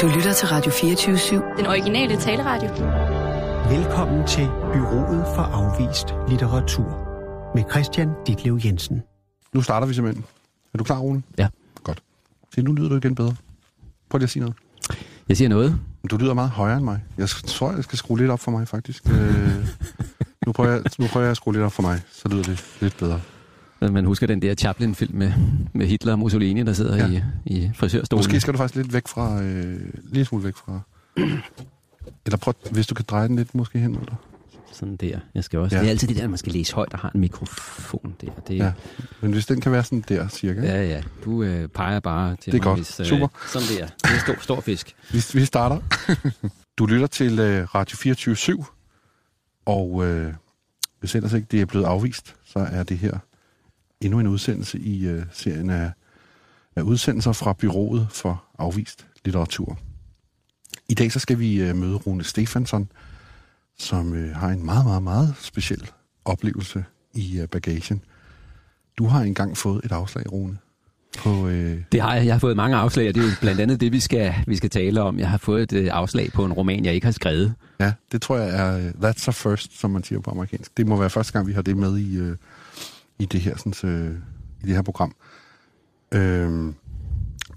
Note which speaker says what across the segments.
Speaker 1: Du lytter til Radio 24-7.
Speaker 2: Den originale taleradio.
Speaker 3: Velkommen til Byrået for Afvist Litteratur med Christian Ditlev Jensen.
Speaker 4: Nu starter vi simpelthen. Er du klar, Rune?
Speaker 5: Ja.
Speaker 4: Godt. Se, nu lyder du igen bedre. Prøv lige at sige noget.
Speaker 5: Jeg siger noget.
Speaker 4: Du lyder meget højere end mig. Jeg tror, jeg skal skrue lidt op for mig, faktisk. øh, nu, prøver jeg, nu prøver jeg at skrue lidt op for mig, så lyder det lidt bedre.
Speaker 5: Man husker den der Chaplin-film med, med Hitler og Mussolini, der sidder ja. i, i frisørstolen.
Speaker 4: Måske skal du faktisk lidt væk fra... Øh, lige smule væk fra... Eller prøv, hvis du kan dreje den lidt måske hen, eller?
Speaker 5: Sådan der. Jeg skal også.
Speaker 4: Ja.
Speaker 5: Det er altid det der, man skal læse højt og har en mikrofon der. Det,
Speaker 4: Ja. Men hvis den kan være sådan der, cirka.
Speaker 5: ja, ja. Du øh, peger bare til
Speaker 4: Det er
Speaker 5: mig.
Speaker 4: godt.
Speaker 5: Hvis,
Speaker 4: Super.
Speaker 5: Sådan der. Det er stor, stor fisk.
Speaker 4: Vi, vi starter. du lytter til øh, Radio 24 og øh, hvis ellers ikke det er blevet afvist, så er det her endnu en udsendelse i øh, serien af, af udsendelser fra Byrået for Afvist Litteratur. I dag så skal vi øh, møde Rune Stefansson, som øh, har en meget, meget, meget speciel oplevelse i øh, bagagen. Du har engang fået et afslag, Rune, på... Øh,
Speaker 5: Det har jeg. Jeg har fået mange afslag, og det er jo blandt andet det, vi skal, vi skal tale om. Jeg har fået et øh, afslag på en roman, jeg ikke har skrevet.
Speaker 4: Ja, det tror jeg er, øh, that's a first, som man siger på amerikansk. Det må være første gang, vi har det med i, øh, i, det, her, sådan, øh, i det her program. Øhm,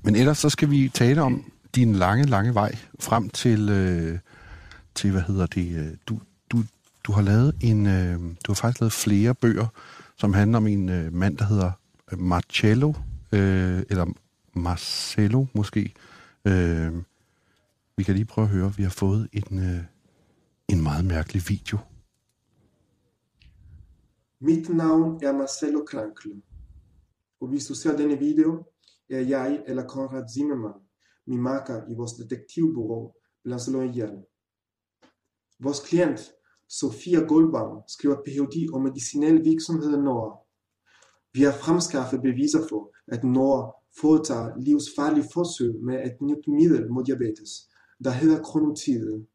Speaker 4: men ellers så skal vi tale om din lange, lange vej frem til, øh, til hvad hedder det, øh, du, du, du har lavet en, øh, du har faktisk lavet flere bøger, som handler om en øh, mand, der hedder øh, Marcello, øh, eller Marcello måske. Øh, vi kan lige prøve at høre, vi har fået en, øh, en meget mærkelig video.
Speaker 6: Mit navn er Marcelo Krankl, og hvis du ser denne video, er jeg eller Konrad Zimmermann, min makker i vores detektivbureau, blevet slået ihjel. Vores klient, Sofia Goldbaum, skriver Ph.D. om medicinel virksomhed i Norge. Vi har fremskaffet beviser for, at Norge foretager livsfarlige forsøg med et nyt middel mod diabetes, der hedder kronotide.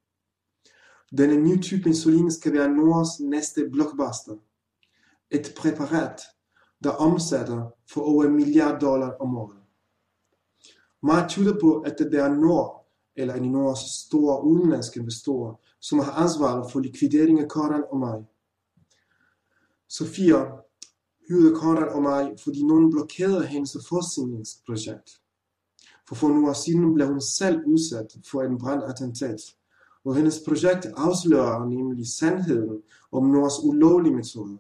Speaker 6: Denne nye type insulin skal være Norges næste blockbuster. Et præparat, der omsætter for over en milliard dollar om året. Meget tyder på, at det er Nord, eller en Nords store udenlandske investorer, som har ansvaret for likvidering af Konrad og mig. Sofia hyrede Konrad og mig, fordi nogen blokerede hendes forskningsprojekt. For for nogle år siden blev hun selv udsat for en brandattentat, og hendes projekt afslører nemlig sandheden om Nords ulovlige metoder.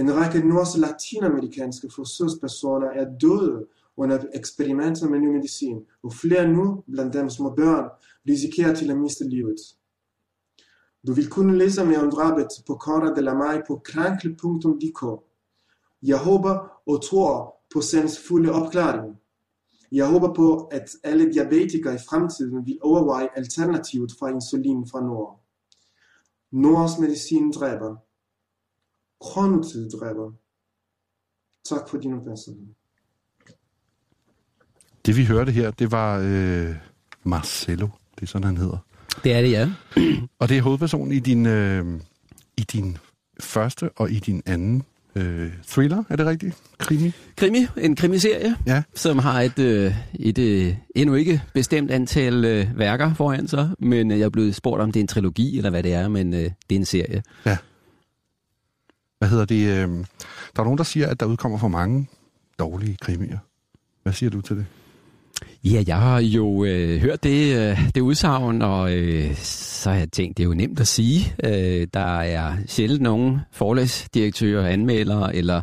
Speaker 6: En række norske latinamerikanske forsøgspersoner er døde under eksperimenter med ny medicin, og flere nu, blandt dem små børn, risikerer til at miste livet. Du vil kunne læse mere om drabet på Cora de la Mai på krankle.dk. Jeg håber og tror på sagens fulde opklaring. Jeg håber på, at alle diabetikere i fremtiden vil overveje alternativet fra insulin fra Nord. Nords medicin dræber. Kronotid dræber. Tak for din opmærksomhed.
Speaker 4: Det vi hørte her, det var øh, Marcello. Det er sådan, han hedder.
Speaker 5: Det er det, ja.
Speaker 4: Og det er hovedpersonen i din, øh, i din første og i din anden øh, thriller, er det rigtigt? Krimi?
Speaker 5: Krimi, en krimiserie,
Speaker 4: Ja.
Speaker 5: som har et, øh, et øh, endnu ikke bestemt antal øh, værker foran sig, men øh, jeg er blevet spurgt, om det er en trilogi eller hvad det er, men øh, det er en serie.
Speaker 4: Hvad hedder det? Øh, der er nogen, der siger, at der udkommer for mange dårlige krimier. Hvad siger du til det?
Speaker 5: Ja, jeg har jo øh, hørt det, øh, det udsagn, og øh, så har jeg tænkt, det er jo nemt at sige. Øh, der er sjældent nogen forlægsdirektører, anmeldere eller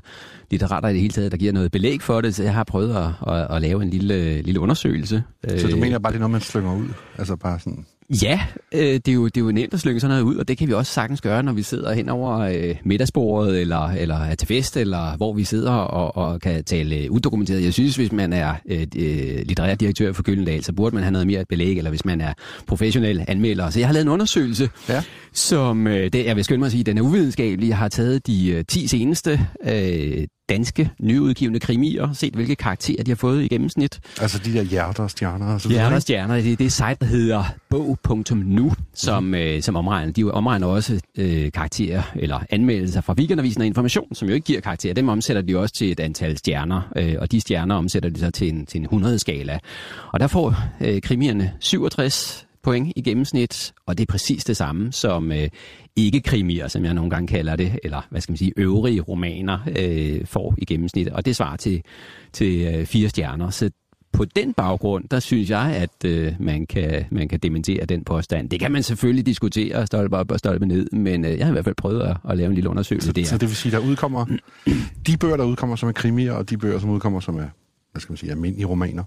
Speaker 5: litterater i det hele taget, der giver noget belæg for det, så jeg har prøvet at, at, at lave en lille, lille undersøgelse.
Speaker 4: Så du
Speaker 5: Øh,
Speaker 4: mener bare, det er noget, man slynger ud? Altså bare sådan...
Speaker 5: Ja, øh, det, er jo, det er jo nemt at slynge sådan noget ud, og det kan vi også sagtens gøre, når vi sidder hen over øh, middagsbordet, eller, eller er til fest, eller hvor vi sidder og, og kan tale øh, udokumenteret. Jeg synes, hvis man er øh, øh litterær direktør for Gyldendal, så burde man have noget mere belæg, eller hvis man er professionel anmelder. Så jeg har lavet en undersøgelse,
Speaker 4: Ja
Speaker 5: som, øh, det, jeg vil skynde mig at sige, den er uvidenskabelig. Jeg har taget de øh, 10 seneste, øh, danske nyudgivende krimier, set hvilke karakterer de har fået i gennemsnit.
Speaker 4: Altså de der hjerter og stjerner og så videre.
Speaker 5: Hjerter og stjerner, det er det site, der hedder bog.nu, som, mm. øh, som omregner. De omregner også øh, karakterer eller anmeldelser fra weekendavisen og information, som jo ikke giver karakterer. Dem omsætter de også til et antal stjerner, øh, og de stjerner omsætter de så til en, til en 100-skala. Og der får øh, krimierne 67 point i gennemsnit, og det er præcis det samme som øh, ikke-krimier, som jeg nogle gange kalder det, eller hvad skal man sige, øvrige romaner øh, får i gennemsnit, og det svarer til, til øh, fire stjerner. Så på den baggrund, der synes jeg, at øh, man, kan, man kan dementere den påstand. Det kan man selvfølgelig diskutere, stolpe op og stolpe ned, men øh, jeg har i hvert fald prøvet at, at lave en lille undersøgelse
Speaker 4: Så,
Speaker 5: der.
Speaker 4: så det vil sige, der udkommer de bøger, der udkommer som er krimier, og de bøger, som udkommer som er, hvad skal man sige, almindelige romaner,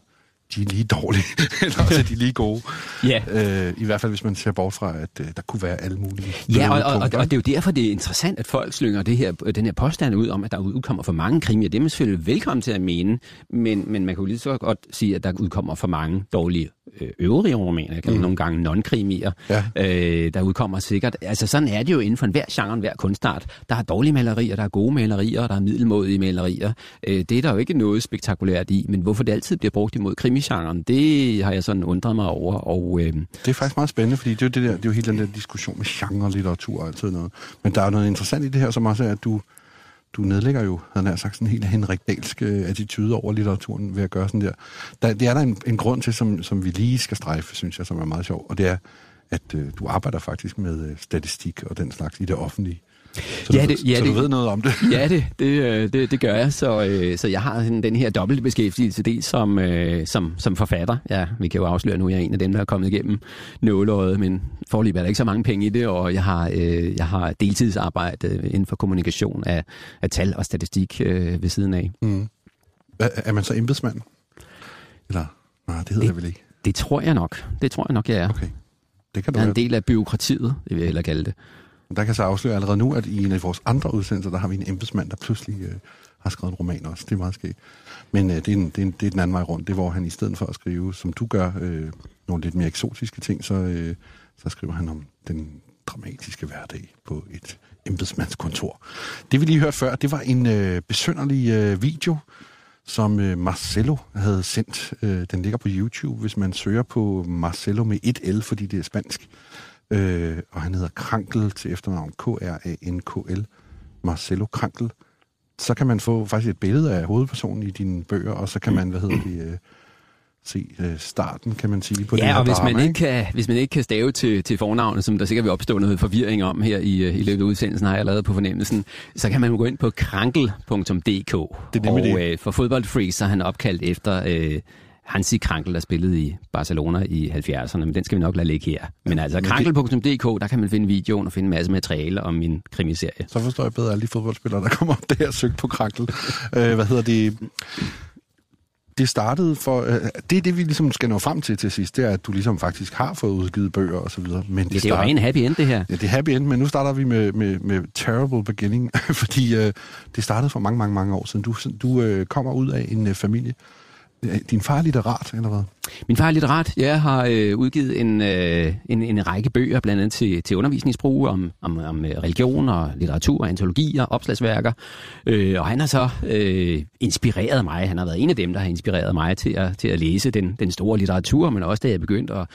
Speaker 4: de er lige dårlige, eller også er de lige gode.
Speaker 5: Ja.
Speaker 4: Øh, I hvert fald, hvis man ser bort fra, at øh, der kunne være alle mulige
Speaker 5: Ja, og, og, og, og det er jo derfor, det er interessant, at folk slynger det her, den her påstand ud om, at der udkommer for mange krimier. Det er man selvfølgelig velkommen til at mene, men, men man kan jo lige så godt sige, at der udkommer for mange dårlige øh, øvrige romaner, jeg kan mm. nogle gange non-krimier.
Speaker 4: Ja.
Speaker 5: Øh, der udkommer sikkert, altså sådan er det jo inden for enhver genre, hver kunstart. Der er dårlige malerier, der er gode malerier, der er middelmådige malerier. Øh, det er der jo ikke noget spektakulært i, men hvorfor det altid bliver brugt imod krimigenren, det har jeg sådan undret mig over. Og, øh,
Speaker 4: Det er faktisk meget spændende, fordi det er jo, det der, det er jo hele den der diskussion med genre, litteratur og alt noget. Men der er jo noget interessant i det her, som også er, at du, du nedlægger jo, havde nær sagt, sådan en helt Henrik Dahlsk øh, attitude over litteraturen ved at gøre sådan der. der det er der en, en grund til, som, som vi lige skal strejfe, synes jeg, som er meget sjov, og det er, at øh, du arbejder faktisk med øh, statistik og den slags i det offentlige. Så,
Speaker 5: Ja,
Speaker 4: du,
Speaker 5: det- ja,
Speaker 4: så
Speaker 5: det-
Speaker 4: du ved noget om det.
Speaker 5: Ja, det, det, øh, det, det gør jeg. Så, øh, så jeg har sådan den her dobbelte beskæftigelse, dels som, øh, som, som forfatter. Ja, vi kan jo afsløre nu, at jeg er en af dem, der er kommet igennem nåleøjet, men forløb er der ikke så mange penge i det, og jeg har, øh, jeg har deltidsarbejde inden for kommunikation af, af tal og statistik øh, ved siden af.
Speaker 4: Mm. Er, er man så embedsmand? Eller, nej, det hedder det, vel ikke.
Speaker 5: Det tror jeg nok. Det tror jeg nok, jeg er.
Speaker 4: Okay. Det kan du
Speaker 5: Jeg er en del af byråkratiet, det vil jeg hellere kalde det.
Speaker 4: Der kan jeg så afsløre allerede nu, at i en af vores andre udsendelser, der har vi en embedsmand, der pludselig øh, har skrevet en roman også. Det er meget skægt. Men øh, det, er en, det, er en, det er den anden vej rundt. Det er, hvor han i stedet for at skrive, som du gør, øh, nogle lidt mere eksotiske ting, så, øh, så skriver han om den dramatiske hverdag på et embedsmandskontor. Det vi lige hørte før, det var en øh, besønderlig øh, video, som øh, Marcelo havde sendt. Øh, den ligger på YouTube, hvis man søger på Marcelo med et L, fordi det er spansk. Øh, og han hedder Krankel til efternavn, K-R-A-N-K-L, Marcelo Krankel. Så kan man få faktisk et billede af hovedpersonen i dine bøger, og så kan man, hvad hedder det, øh, se øh, starten, kan man sige, på det
Speaker 5: Ja,
Speaker 4: her
Speaker 5: og hvis
Speaker 4: drama,
Speaker 5: man, ikke kan, hvis man ikke kan stave til, til fornavnet, som der sikkert vil opstå noget forvirring om her i, øh, i løbet af udsendelsen, har jeg lavet på fornemmelsen, så kan man gå ind på krankel.dk.
Speaker 4: Det er
Speaker 5: og
Speaker 4: det.
Speaker 5: øh, for fodboldfreaks så er han opkaldt efter øh, Hansi Krankel, der spillede i Barcelona i 70'erne, men den skal vi nok lade ligge her. Men altså
Speaker 4: det-
Speaker 5: krankel.dk, der kan man finde videoen og finde en masse materiale om min krimiserie.
Speaker 4: Så forstår jeg bedre alle de fodboldspillere, der kommer op der og søgt på Krankel. øh, hvad hedder det? Det startede for... Øh, det er det, vi ligesom skal nå frem til til sidst, det er, at du ligesom faktisk har fået udgivet bøger og så videre. Men
Speaker 5: Ja, det er jo
Speaker 4: start-
Speaker 5: ren happy end, det her.
Speaker 4: Ja, det er happy end, men nu starter vi med, med, med terrible beginning, fordi øh, det startede for mange, mange, mange år siden. Du, du øh, kommer ud af en øh, familie. Din far er litterat, eller hvad?
Speaker 5: Min far er litterat. Jeg har øh, udgivet en, øh, en, en række bøger, blandt andet til, til undervisningsbrug om, om, om øh, religion og litteratur, antologier, opslagsværker. Øh, og han har så øh, inspireret mig. Han har været en af dem, der har inspireret mig til at, til at læse den, den store litteratur, men også da jeg begyndte at,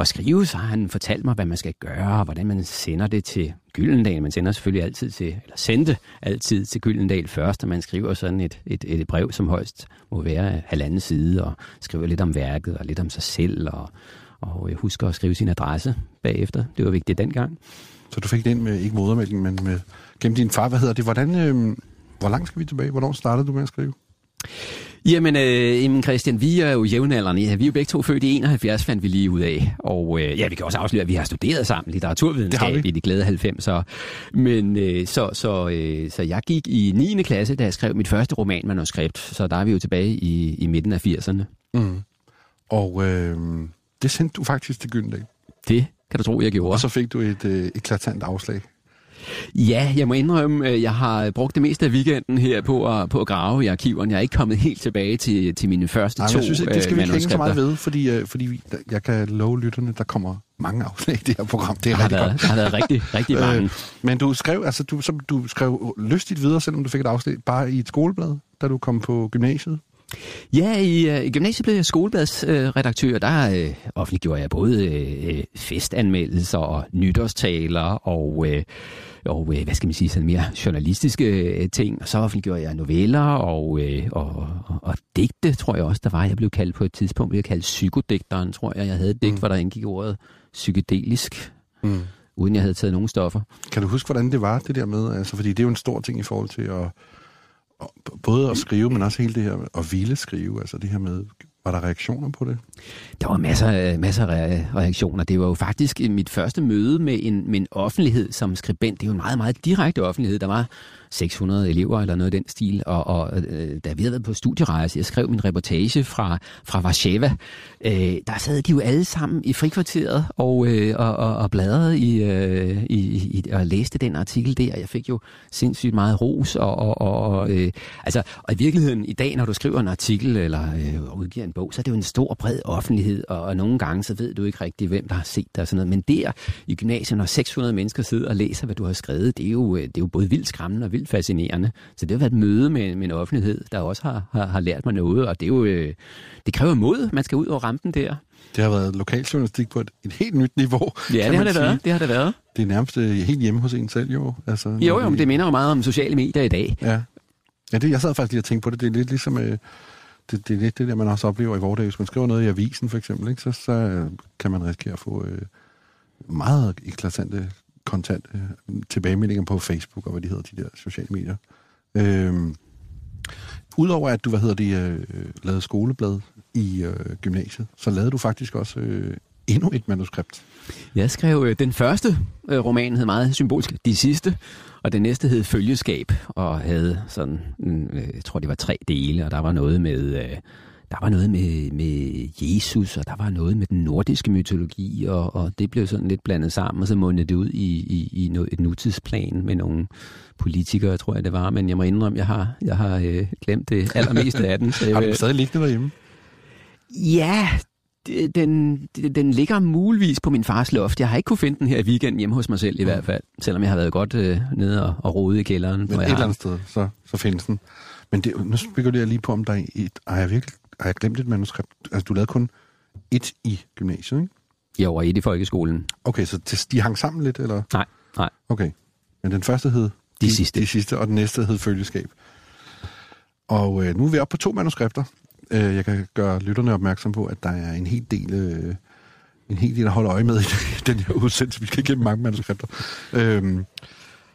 Speaker 5: at skrive, så har han fortalt mig, hvad man skal gøre, og hvordan man sender det til Gyldendal. Man sender selvfølgelig altid til, eller sendte altid til Gyldendal først, og man skriver sådan et, et, et brev, som højst må være halvanden side, og skriver lidt om værket og lidt om sig selv, og, og husker at skrive sin adresse bagefter. Det var vigtigt dengang.
Speaker 4: Så du fik det ind med, ikke modermælken, men med, gennem din far. Hvad hedder det? Hvordan, øh, hvor langt skal vi tilbage? Hvornår startede du med at skrive?
Speaker 5: Jamen, øh, jamen Christian, vi er jo jævnaldrende. Vi er jo begge to født i 71, fandt vi lige ud af. Og øh, ja, vi kan også afsløre, at vi har studeret sammen litteraturvidenskab i de glade 90'ere. Men øh, så, så, øh, så jeg gik i 9. klasse, da jeg skrev mit første romanmanuskript. Så der er vi jo tilbage i, i midten af 80'erne.
Speaker 4: Mm. Og øh, det sendte du faktisk til Gyldendal.
Speaker 5: Det kan du tro, jeg gjorde.
Speaker 4: Og så fik du et øh, eklatant afslag.
Speaker 5: Ja, jeg må indrømme, at jeg har brugt det meste af weekenden her på at, på at grave i arkiverne. Jeg er ikke kommet helt tilbage til, til mine første
Speaker 4: Nej,
Speaker 5: to
Speaker 4: jeg synes, det skal vi
Speaker 5: øh,
Speaker 4: ikke hænge så meget ved, fordi, øh, fordi jeg kan love lytterne, der kommer mange afslag i det her program. Det er
Speaker 5: har,
Speaker 4: rigtig
Speaker 5: været,
Speaker 4: godt.
Speaker 5: der har været rigtig, rigtig mange.
Speaker 4: Øh, men du skrev, altså, du, så, du skrev lystigt videre, selvom du fik et afslag, bare i et skoleblad, da du kom på gymnasiet.
Speaker 5: Ja, i, øh, gymnasiet blev jeg skolebladsredaktør. Øh, der øh, offentliggjorde jeg både øh, festanmeldelser og nytårstaler og, øh, og øh, hvad skal man sige, sådan mere journalistiske øh, ting. Og så offentliggjorde jeg noveller og, øh, og, og, og digte, tror jeg også, der var. Jeg blev kaldt på et tidspunkt, jeg kaldt psykodigteren, tror jeg. Jeg havde et digt,
Speaker 4: Mm.
Speaker 5: hvor der indgik ordet psykedelisk,
Speaker 4: Mm.
Speaker 5: uden jeg havde taget nogen stoffer.
Speaker 4: Kan du huske, hvordan det var, det der med? Altså, fordi det er jo en stor ting i forhold til at både at skrive, men også hele det her at ville skrive. Altså det her med, var der reaktioner på det?
Speaker 5: Der var masser, øh, masser af reaktioner. Det var jo faktisk øh, mit første møde med en, med en offentlighed som skribent. Det er jo en meget, meget direkte offentlighed. Der var 600 elever eller noget i den stil, og, og øh, da vi havde været på studierejse, jeg skrev min reportage fra, fra Warszawa, øh, der sad de jo alle sammen i frikvarteret og, øh, og, og, og bladrede i, øh, i, i, og læste den artikel der. Jeg fik jo sindssygt meget ros, og, og, og, øh, altså, og i virkeligheden i dag, når du skriver en artikel eller øh, udgiver en bog, så er det jo en stor, bred offentlighed, og, og nogle gange så ved du ikke rigtig, hvem der har set dig og sådan noget. Men der i gymnasiet, når 600 mennesker sidder og læser, hvad du har skrevet, det er jo, øh, det er jo både vildt skræmmende og vildt fascinerende. Så det har været et møde med, med en offentlighed, der også har, har, har lært mig noget, og det er jo, øh, det kræver mod, man skal ud over rampen der.
Speaker 4: Det har været lokaljournalistik på et, et helt nyt niveau.
Speaker 5: Ja, det har det
Speaker 4: sige.
Speaker 5: været. Det har det været.
Speaker 4: Det er nærmest øh, helt hjemme hos en selv, jo. Altså,
Speaker 5: Jo, jo, men det minder jo meget om sociale medier i dag.
Speaker 4: Ja. ja det, jeg sad faktisk lige og tænkte på det. Det er lidt ligesom... Øh, det, det er lidt det der, man også oplever i vores dag. Hvis man skriver noget i avisen, for eksempel, ikke, så, så øh, kan man risikere at få øh, meget eklatante kontant øh, tilbagemeldinger på Facebook og hvad de hedder, de der sociale medier. Øh, Udover at du, hvad hedder det, øh, lavede skoleblad i øh, gymnasiet, så lavede du faktisk også øh, endnu et manuskript.
Speaker 5: Jeg skrev øh, den første øh, roman hed meget symbolsk, de sidste, og den næste hed Følgeskab, og havde sådan, øh, jeg tror det var tre dele, og der var noget med, øh, der var noget med, med Jesus, og der var noget med den nordiske mytologi, og, og det blev sådan lidt blandet sammen, og så mundede det ud i, i, i noget, et nutidsplan med nogle politikere, tror jeg det var, men jeg må indrømme, jeg har, jeg har øh, glemt det allermeste af den. Så jeg
Speaker 4: Har du stadig liggende derhjemme?
Speaker 5: Ja, den, den, ligger muligvis på min fars loft. Jeg har ikke kunne finde den her i weekenden hjemme hos mig selv i hvert fald. Selvom jeg har været godt øh, nede og, og rode i kælderen.
Speaker 4: Men et eller andet sted, så, så findes den. Men det, nu spekulerer jeg lige på, om der er et... Har jeg virkelig har jeg glemt et manuskript? Altså, du lavede kun et i gymnasiet, ikke?
Speaker 5: Jeg var et i folkeskolen.
Speaker 4: Okay, så de hang sammen lidt, eller?
Speaker 5: Nej, nej.
Speaker 4: Okay. Men den første hed...
Speaker 5: De sidste.
Speaker 4: De sidste, og den næste hed Følgeskab. Og øh, nu er vi oppe på to manuskripter. Øh, jeg kan gøre lytterne opmærksom på, at der er en hel del... Øh, en hel del at holde øje med i den her udsendelse. Vi skal igennem mange manuskripter. Øhm,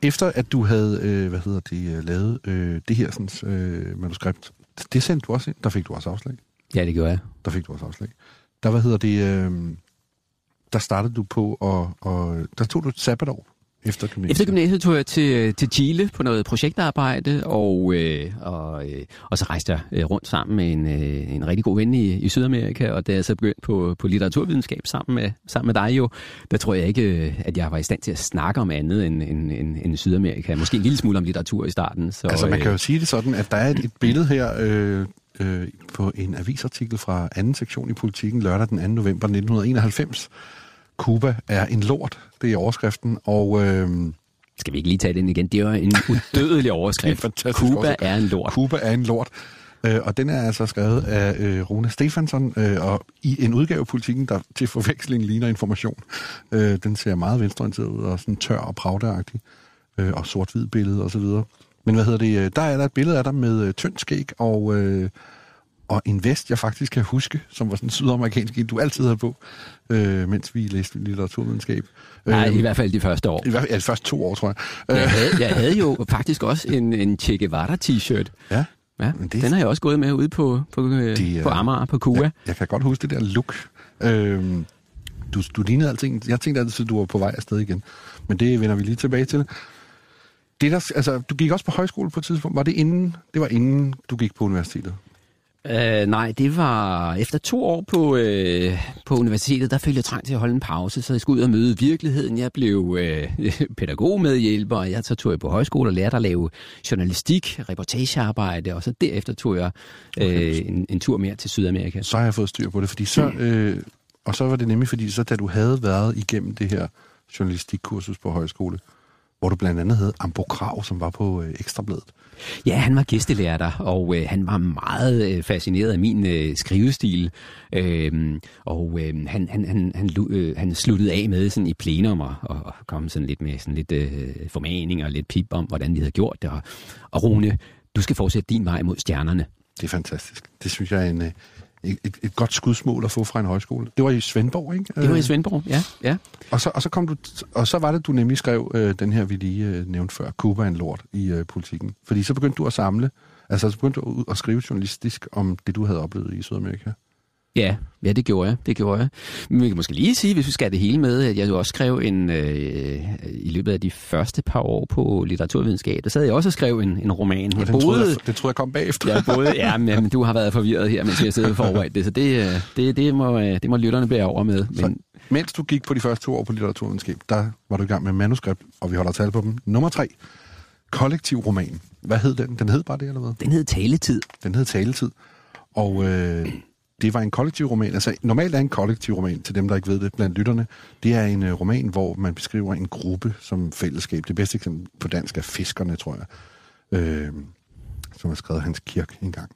Speaker 4: efter at du havde, øh, hvad hedder det, øh, lavet øh, det her sådan, øh, manuskript, det sendte du også ind. Der fik du også afslag.
Speaker 5: Ja, det gjorde jeg.
Speaker 4: Der fik du også afslag. Der, hvad hedder det, øh, der startede du på, og, og der tog du et sabbatår efter gymnasiet.
Speaker 5: Efter gymnasiet tog jeg til, til Chile på noget projektarbejde, og, øh, og, øh, og så rejste jeg øh, rundt sammen med en, øh, en rigtig god ven i, i Sydamerika, og da jeg så begyndte på, på litteraturvidenskab sammen med, sammen med dig jo, der tror jeg ikke, øh, at jeg var i stand til at snakke om andet end, end, end, end Sydamerika. Måske en lille smule om litteratur i starten. Så,
Speaker 4: Altså, man
Speaker 5: øh,
Speaker 4: kan jo sige det sådan, at der er et, et billede her øh, øh, på en avisartikel fra anden sektion i Politiken lørdag den 2. november 1991. Cuba er en lort, det er overskriften, og øh,
Speaker 5: Skal vi ikke lige tage den igen? Det er jo en udødelig overskrift.
Speaker 4: fantastisk
Speaker 5: Cuba
Speaker 4: overskrift.
Speaker 5: er en lort.
Speaker 4: Cuba er en lort. Øh, og den er altså skrevet af øh, Rune Stefansson, øh, og i en udgave af Politiken, der til forveksling ligner information. Øh, den ser meget venstreorienteret ud, og sådan tør og pravdeagtig, øh, og sort-hvid billede og så videre. Men hvad hedder det, øh, der er der et billede af dig med øh, tynd skæg og, øh, og en vest, jeg faktisk kan huske, som var sådan en sydamerikansk en, du altid havde på, øh, mens vi læste litteraturvidenskab.
Speaker 5: Nej,
Speaker 4: Øh,
Speaker 5: i hvert fald de første år.
Speaker 4: i hvert fald ja, de første to år, tror jeg.
Speaker 5: Jeg
Speaker 4: Øh,
Speaker 5: havde, jeg havde jo faktisk også en, en Che Guevara t-shirt.
Speaker 4: ja,
Speaker 5: Ja,
Speaker 4: Men det-
Speaker 5: den har jeg også gået med ude på, på, øh,
Speaker 4: Det
Speaker 5: på Amager, på Cuba.
Speaker 4: Ja, jeg kan godt huske det der look. Øhm, du, du lignede alting. Jeg tænkte altid, at du var på vej afsted igen. Men det vender vi lige tilbage til. Det der, altså, du gik også på højskole på et tidspunkt. Var det inden, det var inden du gik på universitetet?
Speaker 5: Øh, nej, det var efter to år på, øh, på universitetet, der følte jeg trang til at holde en pause, så jeg skulle ud og møde virkeligheden. Jeg blev øh, pædagogmedhjælper, og jeg så tog jeg på højskole og lærte at lave journalistik, reportagearbejde, og så derefter tog jeg øh, en, en tur mere til Sydamerika.
Speaker 4: Så har jeg fået styr på det, fordi så, øh, og så var det nemlig fordi, så da du havde været igennem det her journalistikkursus på højskole, hvor du blandt andet havde Ambo Krav, som var på øh, Ekstrabladet.
Speaker 5: Ja, han var gæstelærer der, og øh, han var meget øh, fascineret af min øh, skrivestil. Øh, og øh, han, han, han, han, øh, han sluttede af med sådan i plenum og, og kom sådan lidt med sådan lidt øh, formaning og lidt pip om, hvordan vi havde gjort det. Og, og Rune, du skal fortsætte din vej mod stjernerne.
Speaker 4: Det er fantastisk. Det synes jeg er en, øh, et, et, et godt skudsmål at få fra en højskole. Det var i Svendborg, ikke?
Speaker 5: Det var i Svendborg, ja. ja.
Speaker 4: Og, så, og, så kom du, og så var det, du nemlig skrev øh, den her, vi lige øh, nævnte før, Cuba en lort i øh, politikken. Fordi så begyndte du at samle, altså så begyndte du at skrive journalistisk om det, du havde oplevet i Sydamerika.
Speaker 5: Ja, ja, det gjorde jeg. Det gjorde jeg. Men vi kan måske lige sige, hvis vi skal have det hele med, at jeg jo også skrev en, øh, i løbet af de første par år på litteraturvidenskab, der sad jeg også og skrev en, en roman.
Speaker 4: Jeg boede, troede, jeg, det troede jeg kom bagefter.
Speaker 5: Jeg boede, ja, men, men du har været forvirret her, mens jeg sidder forberedt det, så det, øh, det, det, må, øh, det må lytterne bære over med. Men, så,
Speaker 4: mens du gik på de første to år på litteraturvidenskab, der var du i gang med manuskript, og vi holder tal på dem. Nummer tre, kollektiv roman. Hvad hed den? Den hed bare det, eller hvad?
Speaker 5: Den hed Taletid.
Speaker 4: Den hed Taletid. Og øh, det var en kollektiv roman. Altså, normalt er en kollektiv roman, til dem, der ikke ved det, blandt lytterne, det er en uh, roman, hvor man beskriver en gruppe som fællesskab. Det bedste eksempel på dansk er Fiskerne, tror jeg, øh, som har skrevet Hans Kirk engang.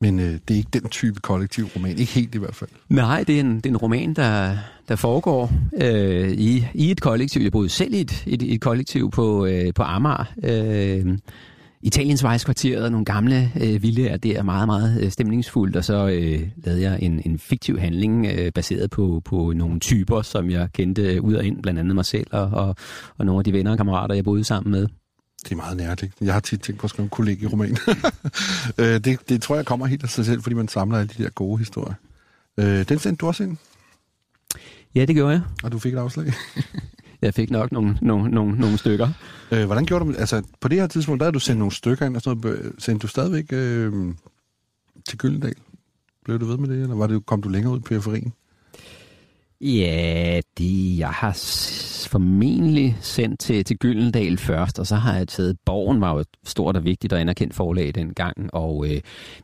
Speaker 4: Men øh, det er ikke den type kollektiv roman. Ikke helt i hvert fald.
Speaker 5: Nej, det er en, det er en roman, der, der foregår øh, i, i et kollektiv. Jeg boede selv i et, et, et kollektiv på, øh, på Amager. Øh, Italiens Vejskvarteret, nogle gamle øh, villager der, meget, meget øh, stemningsfuldt, og så øh, lavede jeg en, en fiktiv handling øh, baseret på, på nogle typer, som jeg kendte ud og ind, blandt andet mig selv og, og, og nogle af de venner og kammerater, jeg boede sammen med.
Speaker 4: Det er meget nærliggende. Jeg har tit tænkt på at skrive en kollegie-roman. øh, det, det tror jeg kommer helt af sig selv, fordi man samler alle de der gode historier. Øh, den sendte du også ind?
Speaker 5: Ja, det gjorde jeg.
Speaker 4: Og du fik et afslag?
Speaker 5: jeg fik nok nogle, nogle, nogle, nogle stykker.
Speaker 4: Øh, hvordan gjorde du Altså, på det her tidspunkt, der havde du sendt nogle stykker ind, og sådan noget. Øh, sendte du stadigvæk øh, til Gyldendal? Blev du ved med det, eller var det, kom du længere ud i periferien?
Speaker 5: Ja, det, jeg har formentlig sendt til, til Gyldendal først, og så har jeg taget Borgen, var jo et stort og vigtigt og anerkendt forlag dengang, og øh,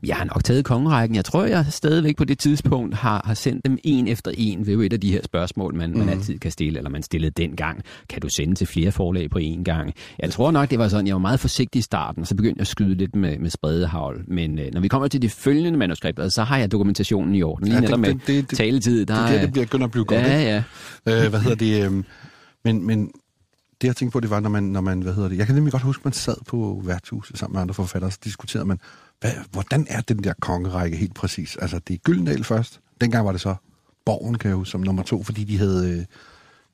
Speaker 5: jeg har nok taget kongerækken. Jeg tror, jeg stadigvæk på det tidspunkt har, har sendt dem en efter en ved et af de her spørgsmål, man, mm. man mhm. altid kan stille, eller man stillede dengang. Kan du sende til flere forlag på én gang? Jeg tror nok, det var sådan, jeg var meget forsigtig i starten, og så begyndte jeg at skyde lidt med, med spredehavl. Men øh, når vi kommer til de følgende manuskripter, så har jeg dokumentationen i orden. Lige ja, det, med det, det, taletid.
Speaker 4: Der, det, det, det bliver begynder at blive godt.
Speaker 5: Ja,
Speaker 4: ja. Øh, hvad hedder det? Øh, men, men det jeg tænkte på, det var, når man, når man, hvad hedder det, jeg kan nemlig godt huske, man sad på værtshuset sammen med andre forfattere, så diskuterede man, hvad, hvordan er den der kongerække helt præcis? Altså, det er Gyldendal først. Dengang var det så Borgen, kan jeg huske, som nummer to, fordi de havde, øh,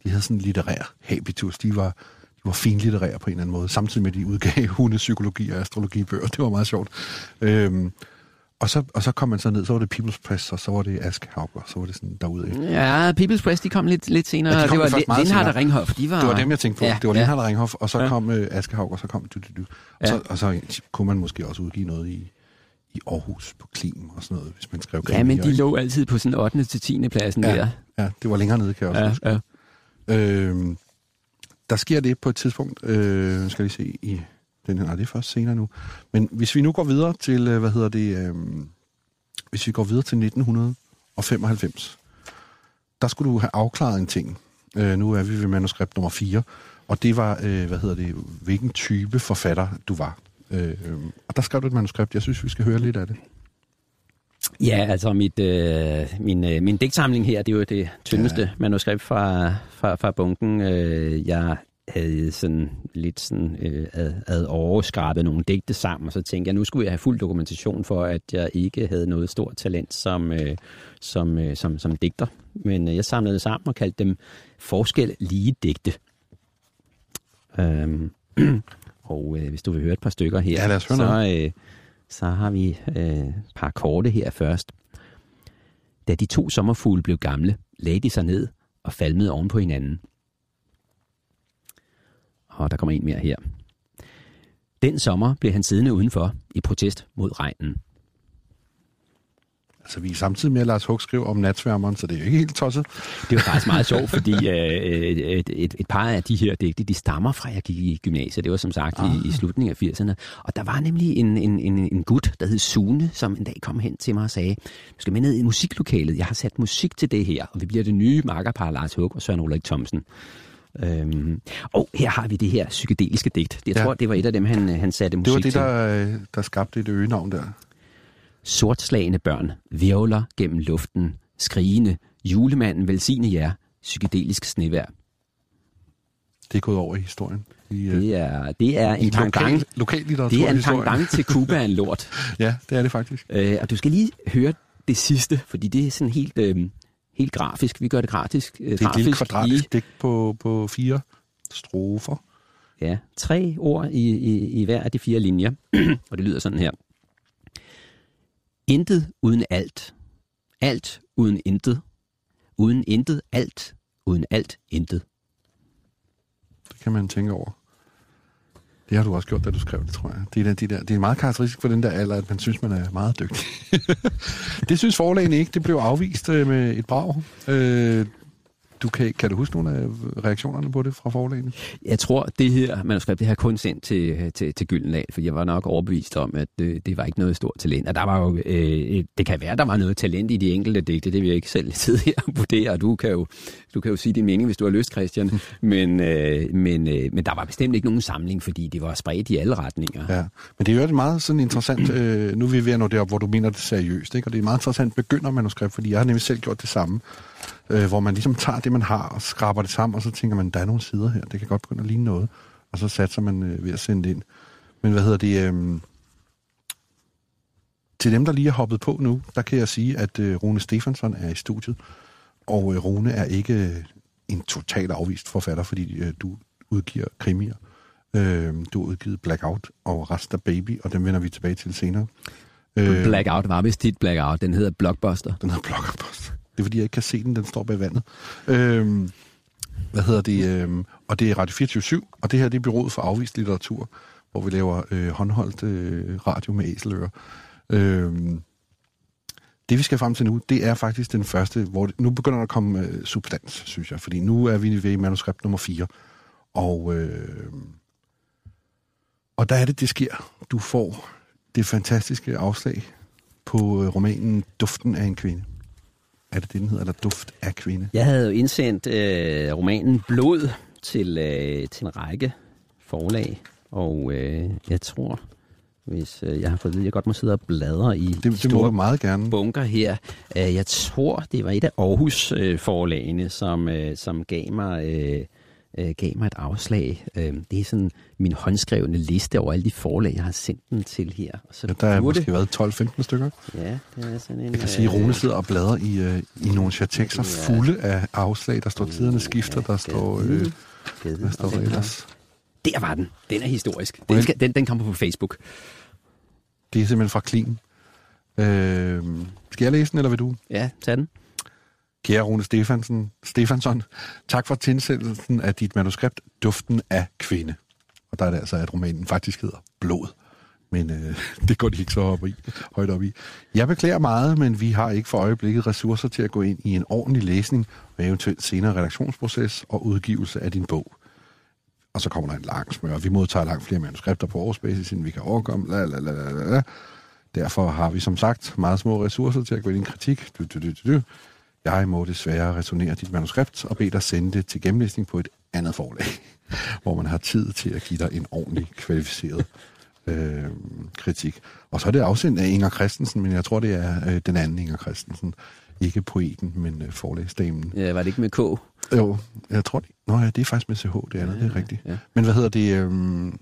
Speaker 4: de havde sådan en litterær habitus. De var, de var finlitterære på en eller anden måde, samtidig med, at de udgav hundepsykologi og astrologibøger. Det var meget sjovt. Øhm, og så, og så kom man så ned, så var det People's Press, og så var det Aske og så var det sådan derude.
Speaker 5: Ja, People's Press, de kom lidt, lidt senere. Ja, de det var Lindhardt og Ringhof. De var...
Speaker 4: Det var dem, jeg tænkte på. Ja, det var Lindhardt ja. og Ringhof, og så ja. kom uh, Aske og så kom du, du, du. Og, ja. så, og så kunne man måske også udgive noget i, i Aarhus på Klim og sådan noget, hvis man skrev
Speaker 5: Ja, men de lå altid på sådan 8. til 10. pladsen
Speaker 4: ja,
Speaker 5: der.
Speaker 4: Ja, det var længere nede, kan jeg også ja, huske. Ja. Øhm, der sker det på et tidspunkt, øh, skal lige se, i den nej, det er først senere nu. Men hvis vi nu går videre til, øh, hvad hedder det, øh, hvis vi går videre til 1995, der skulle du have afklaret en ting. Øh, nu er vi ved manuskript nummer 4, og det var, øh, hvad hedder det, hvilken type forfatter du var. Øh, og der skrev du et manuskript. Jeg synes, vi skal høre lidt af det.
Speaker 5: Ja, altså mit, øh, min, øh, min digtsamling her, det er jo det tyndeste ja. manuskript fra, fra, fra bunken. Øh, jeg havde sådan lidt sådan øh, ad, ad overskrabet nogle digte sammen, og så tænkte jeg, nu skulle jeg have fuld dokumentation for, at jeg ikke havde noget stort talent som, øh, som, øh, som, som digter. Men øh, jeg samlede det sammen og kaldte dem forskel lige digte. Øhm, og øh, hvis du vil høre et par stykker her,
Speaker 4: ja,
Speaker 5: så, øh, så har vi øh, et par korte her først. Da de to sommerfugle blev gamle, lagde de sig ned og falmede oven på hinanden og der kommer en mere her. Den sommer blev han siddende udenfor i protest mod regnen.
Speaker 4: Altså, vi er samtidig med, at Lars Hug skriver om natsværmeren, så det er jo ikke helt tosset.
Speaker 5: Det var faktisk meget sjovt, fordi øh, et, et, et par af de her digte, de stammer fra, at jeg gik i gymnasiet. Det var som sagt ah. i, i slutningen af 80'erne. Og der var nemlig en, en, en, en gut, der hed Sune, som en dag kom hen til mig og sagde, du skal med ned i musiklokalet. Jeg har sat musik til det her, og vi bliver det nye makkerpar Lars Hug og Søren Ulrik Thomsen. Øhm, og her har vi det her psykedeliske digt. Jeg ja. tror, det var et af dem, han, han satte musik
Speaker 4: til. Det var det, der, øh, der skabte et øgenavn der.
Speaker 5: Sortslagende børn virvler gennem luften, skrigende, julemanden velsigne jer, psykedelisk snevær.
Speaker 4: Det er gået over i historien. I, øh,
Speaker 5: Det er, det er en pangdang.
Speaker 4: lokal, lokal
Speaker 5: Det er en pangdang til Cuba en lort.
Speaker 4: Ja, det er det faktisk.
Speaker 5: Øh, og du skal lige høre det sidste, fordi det er sådan helt, øh, helt grafisk. Vi gør det grafisk. Øh,
Speaker 4: Det er et lille
Speaker 5: i
Speaker 4: kvadratisk digt på, på fire strofer.
Speaker 5: Ja, tre ord i, i, i hver af de fire linjer. og det lyder sådan her. Intet uden alt. Alt uden intet. Uden intet alt. Uden alt intet.
Speaker 4: Det kan man tænke over. Det har du også gjort, da du skrev det, tror jeg. Det er, den- de der, det er meget karakteristisk for den der alder, at man synes, man er meget dygtig. det synes forlagene ikke. Det blev afvist øh, med et brag. Øh, du kan, kan du huske nogle af reaktionerne på det fra forlagene?
Speaker 5: Jeg tror, det her manuskript, det har kun sendt til, til, til Gyldendal, for jeg var nok overbevist om, at det, det var ikke noget stort talent. Og der var jo, øh, det kan være, der var noget talent i de enkelte digte, det vil jeg ikke selv sidde her og vurdere, du kan jo, du kan jo sige din mening, hvis du har lyst, Christian. Men, øh, men, øh, men der var bestemt ikke nogen samling, fordi det var spredt i alle retninger.
Speaker 4: Ja, men det er jo et meget sådan interessant, øh, nu er vi ved at nå derop, hvor du mener det seriøst, ikke? og det er et meget interessant begyndermanuskript, fordi jeg har nemlig selv gjort det samme, øh, hvor man ligesom tager det, man har, og skraber det sammen, og så tænker man, der er nogle sider her, det kan godt begynde at ligne noget, og så satser man øh, ved at sende det ind. Men hvad hedder det, øh, til dem, der lige er hoppet på nu, der kan jeg sige, at øh, Rune Stefansson er i studiet, og øh, Rune er ikke øh, en totalt afvist forfatter, fordi øh, du udgiver krimier. Øh, du har udgivet Blackout og Rasta Baby, og dem vender vi tilbage til senere. Øh,
Speaker 5: Blackout var vist dit Blackout, den hedder Blockbuster.
Speaker 4: den hedder Bloggerpost. Det er fordi, jeg ikke kan se den, den står bag vandet. Øhm, hvad hedder det? Øhm, og det er Radio 24 og det her det er Byrådet for Afvist Litteratur, hvor vi laver øh, håndholdt øh, radio med æselører. Øhm, det vi skal frem til nu, det er faktisk den første, hvor det, nu begynder der at komme øh, substans, synes jeg, fordi nu er vi ved manuskript nummer 4, og, øh, og der er det, det sker. Du får det fantastiske afslag på øh, romanen Duften af en kvinde. Er det det, den hedder, eller Duft af kvinde?
Speaker 5: Jeg havde jo indsendt øh, romanen Blod til, øh, til en række forlag, og øh, jeg tror, hvis øh, jeg har fået at jeg godt må sidde og bladre i
Speaker 4: Det, det må
Speaker 5: store
Speaker 4: du meget gerne.
Speaker 5: bunker her. Øh, jeg tror, det var et af Aarhus øh, forlagene, som, øh, som gav mig... Øh, øh, gav mig et afslag. Øh, det er sådan min håndskrevne liste over alle de forlag, jeg har sendt den til her. Og så
Speaker 4: Ja, der er måske været 12-15 stykker.
Speaker 5: Ja, det er sådan en...
Speaker 4: Jeg kan sige, at Rune sidder og bladrer i, øh, i nogle chatekser
Speaker 5: Ja.
Speaker 4: fulde af afslag. Der står tiderne skifter, der står... Øh, hvad står der ellers?
Speaker 5: Der var den. Den er historisk. Den, skal, den, den kommer på Facebook.
Speaker 4: Det er simpelthen fra Klin. Øh, skal jeg læse den, eller vil du?
Speaker 5: Ja, tag den.
Speaker 4: Kære Rune Stefansen, Stefansson, tak for tilsendelsen af dit manuskript Duften af kvinde. Og der er det altså, at romanen faktisk hedder Blod. Men øh, det går de ikke så op i, højt op i. Jeg beklager meget, men vi har ikke for øjeblikket ressourcer til at gå ind i en ordentlig læsning og eventuelt senere redaktionsproces og udgivelse af din bog. Og så kommer der en lang smør. Vi modtager langt flere manuskripter på årsbasis, end vi kan overkomme. La, la, la, la, la. Derfor har vi som sagt meget små ressourcer til at gå ind i en kritik. Du, du, du, du, du. Jeg må desværre resonere dit manuskript og bede dig sende det til gennemlæsning på et andet forlag, hvor man har tid til at give dig en ordentlig kvalificeret øh, kritik. Og så er det afsendt af Inger Christensen, men jeg tror, det er øh, den anden Inger Christensen. Ikke poeten, men øh, forlagsdamen.
Speaker 5: Ja, var det ikke med K?
Speaker 4: Jo, jeg tror det. Nå ja, det er faktisk med CH, det andet, det er rigtigt.
Speaker 5: ja.
Speaker 4: Men hvad hedder det? øhm,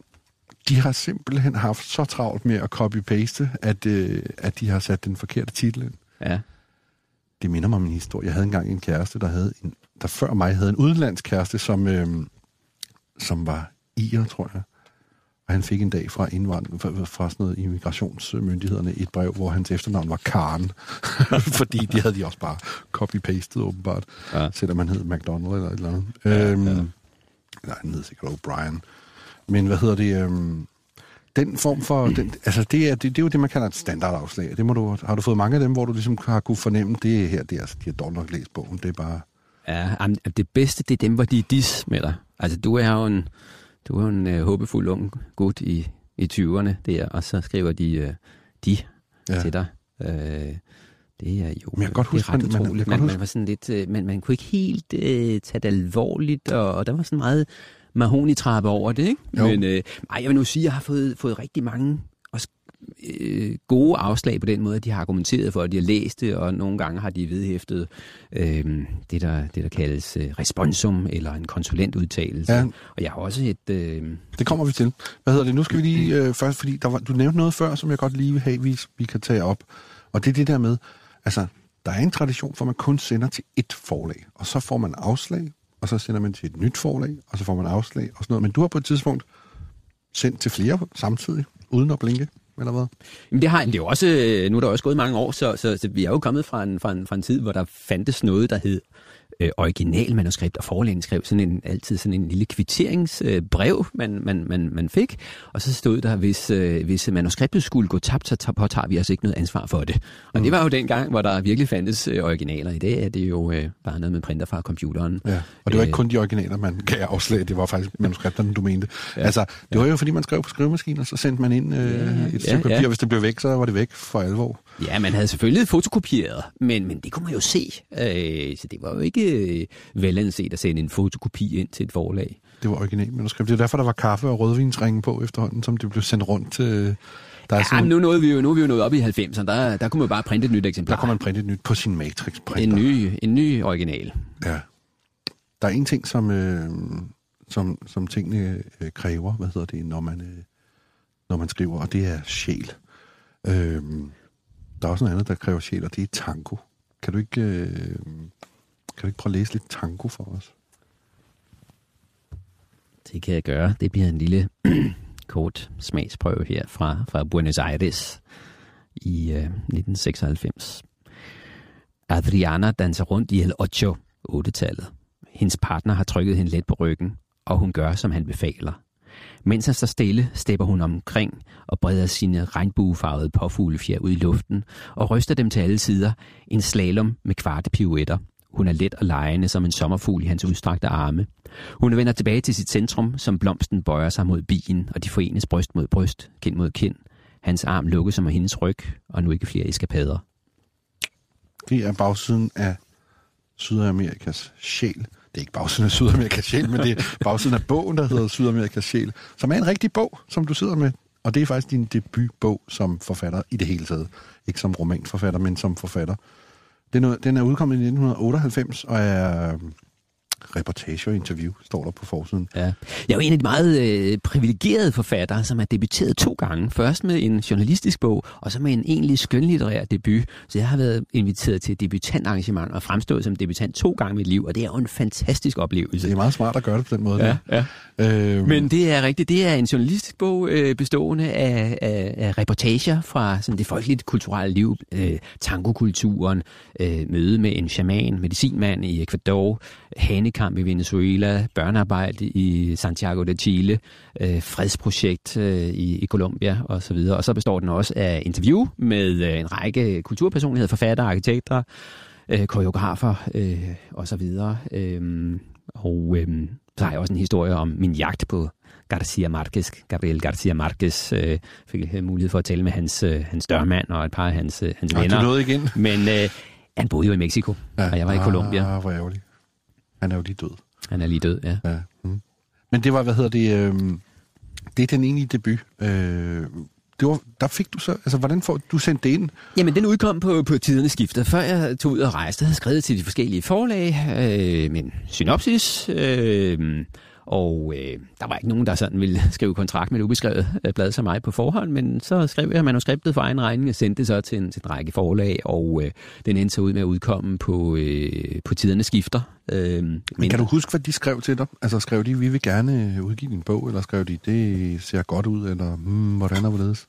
Speaker 4: de har simpelthen haft så travlt med at copy-paste, at, øh, at de har sat den forkerte titel ind.
Speaker 5: Ja.
Speaker 4: Det minder mig om en historie. Jeg havde engang en kæreste, der havde en, der før mig havde en udenlandsk kæreste, som, øhm, som var irer, tror jeg. Og han fik en dag fra, indvand, fra, fra sådan noget immigrationsmyndighederne et brev, hvor hans efternavn var Karen. Fordi de havde de også bare copy-pastet åbenbart.
Speaker 5: Ja.
Speaker 4: Selvom man hed McDonald eller et eller andet. øhm, Nej, han hed sikkert O'Brien. Men hvad hedder det? Øhm, den form for... Den, altså, det er, det, det er jo det, man kalder et standardafslag. Det må du, har du fået mange af dem, hvor du ligesom har kunne fornemme, det er her, det er, altså, de har dog nok læst bogen. Det er bare...
Speaker 5: Ja, jamen, det bedste, det er dem, hvor de er dis med dig. Altså, du er jo en, du er jo en uh, håbefuld ung gut i, i 20'erne der, og så skriver de uh, de ja. til dig. Uh, det er jo
Speaker 4: Men jeg kan godt huske,
Speaker 5: ret
Speaker 4: man,
Speaker 5: utroligt.
Speaker 4: man,
Speaker 5: Man, man, var sådan lidt, uh, man, man kunne ikke helt uh, tage det alvorligt, og, og der var sådan meget mahoni-trappe over det, ikke?
Speaker 4: Jo.
Speaker 5: Men uh, ej, jeg vil nu sige, at jeg har fået, fået rigtig mange også, øh, gode afslag på den måde, at de har argumenteret for, at de har læst det, og nogle gange har de vedhæftet øh, det, der, det, der kaldes øh, responsum, eller en konsulentudtalelse.
Speaker 4: Ja.
Speaker 5: Og jeg har også et... Øh,
Speaker 4: Det kommer vi til. Hvad hedder det? Nu skal vi lige øh, først, fordi der var, du nævnte noget før, som jeg godt lige vil have, vi, vi kan tage op. Og det er det der med, altså, der er en tradition for, at man kun sender til ét forlag, og så får man afslag, og så sender man til et nyt forlag, og så får man afslag og sådan noget. Men du har på et tidspunkt sendt til flere samtidig, uden at blinke, eller hvad?
Speaker 5: Jamen det har det er jo også, øh, nu er der også gået mange år, så, så, så vi er jo kommet fra en, fra, en, fra en tid, hvor der fandtes noget, der hed øh, originalmanuskript, og forlægen skrev sådan en, altid sådan en lille kvitteringsbrev, øh, man, man, man, man fik, og så stod der, hvis, øh, hvis manuskriptet skulle gå tabt, så tager- påtager vi altså ikke noget ansvar for det. Og mm. det var jo den gang, hvor der virkelig fandtes øh, originaler. I dag er det jo øh, bare noget, man printer fra computeren.
Speaker 4: Ja, og det var ikke
Speaker 5: Øh,
Speaker 4: kun de originaler, man gav afslag, det var faktisk manuskripterne, du mente. Ja. Altså, det var jo fordi, man skrev på skrivemaskinen, og så sendte man ind øh,
Speaker 5: Ja,
Speaker 4: et
Speaker 5: ja,
Speaker 4: stykke papir,
Speaker 5: ja.
Speaker 4: hvis det blev væk, så var det væk for alvor.
Speaker 5: Ja, man havde selvfølgelig fotokopieret, men, men det kunne man jo se. Øh, så det var jo ikke øh, velanset at sende en fotokopi ind til et forlag.
Speaker 4: Det var original manuskript. Det er derfor, der var kaffe og rødvinsringe på efterhånden, som det blev sendt rundt til... Der, er
Speaker 5: Ja,
Speaker 4: sådan,
Speaker 5: nu, nåede vi jo, nu er vi jo nået op i 90'erne. Der, der kunne man bare printe et nyt eksemplar.
Speaker 4: der kunne man printe et nyt på sin matrix-printer.
Speaker 5: en ny, en ny original.
Speaker 4: Ja. Der er en ting, som, øh, som, som tingene øh, kræver, hvad hedder det, når man, øh, når man skriver, og det er sjæl. Øh, der er også noget andet, der kræver sjæl, og det er tango. Kan du ikke, øh, kan du ikke prøve at læse lidt tango for os?
Speaker 5: Det kan jeg gøre. Det bliver en lille kort smagsprøve her fra, fra Buenos Aires i øh, 1996. Adriana danser rundt i El Ocho, 8-tallet. Hendes partner har trykket hende let på ryggen, og hun gør, som han befaler. Mens han står stille, stepper hun omkring og breder sine regnbuefarvede påfuglefjer ud i luften og ryster dem til alle sider. En slalom med kvarte pirouetter. Hun er let og lejende som en sommerfugl i hans udstrakte arme. Hun vender tilbage til sit centrum, som blomsten bøjer sig mod bien, og de forenes bryst mod bryst, kind mod kind. Hans arm lukkes om hendes ryg, og nu ikke flere eskapader.
Speaker 4: Det er bagsiden af Sydamerikas sjæl. Det er ikke bagsiden af Sydamerikas sjæl, men det er bagsiden af bogen, der hedder Sydamerikas sjæl, som er en rigtig bog, som du sidder med. Og det er faktisk din debutbog som forfatter i det hele taget. Ikke som romanforfatter, men som forfatter. Den er, den er udkommet i 1998 og er reportage og interview, står der på forsiden.
Speaker 5: Ja. Jeg er jo en af de meget øh, privilegerede forfattere, som har debuteret to gange. Først med en journalistisk bog, og så med en egentlig skønlitterær debut. Så jeg har været inviteret til et debutantarrangement og fremstået som debutant to gange i mit liv, og det er jo en fantastisk oplevelse.
Speaker 4: Det er meget smart at gøre det på den måde.
Speaker 5: Ja, ja.
Speaker 4: Øh,
Speaker 5: Men det er rigtigt. Det er en journalistisk bog øh, bestående af, af, af reportager fra sådan det folkeligt kulturelle liv, øh, tangokulturen, øh, møde med en shaman, medicinmand i Ecuador, hanekamp i Venezuela, børnearbejde i Santiago de Chile, øh, fredsprojekt øh, i, i Colombia osv. Og, og så består den også af interview med øh, en række kulturpersonligheder, forfattere, arkitekter, øh, koreografer øh, osv. Øh, og øh, så har jeg også en historie om min jagt på Garcia Marquez, Gabriel Garcia Marquez. Øh, fik jeg mulighed for at tale med hans, øh, hans dørmand og et par af hans, øh, hans
Speaker 4: og
Speaker 5: venner.
Speaker 4: du nåede igen.
Speaker 5: Men øh, han boede jo i Mexico, ja. og jeg var i Colombia.
Speaker 4: Ah, hvor ærgerligt. Han er jo lige død.
Speaker 5: Han er lige død, ja.
Speaker 4: Ja. Mm. Men det var, hvad hedder det, øh, det er den egentlige debut. Øh, det var, der fik du så, altså hvordan får du sendt det ind?
Speaker 5: Jamen, den udkom på, på tiderne skiftet. Før jeg tog ud og rejste, havde jeg skrevet til de forskellige forlag øh, med en synopsis. Øh, og øh, der var ikke nogen, der sådan ville skrive kontrakt med et ubeskrevet øh, blad som mig på forhånd, men så skrev jeg manuskriptet for egen regning og sendte det så til en, til en række forlag, og øh, den endte så ud med at udkomme på, øh, på tiderne skifter. Øh,
Speaker 4: Men kan du huske, hvad de skrev til dig? Altså skrev de, vi vil gerne udgive din bog, eller skrev de, det ser godt ud, eller hmm, hvordan og hvorledes?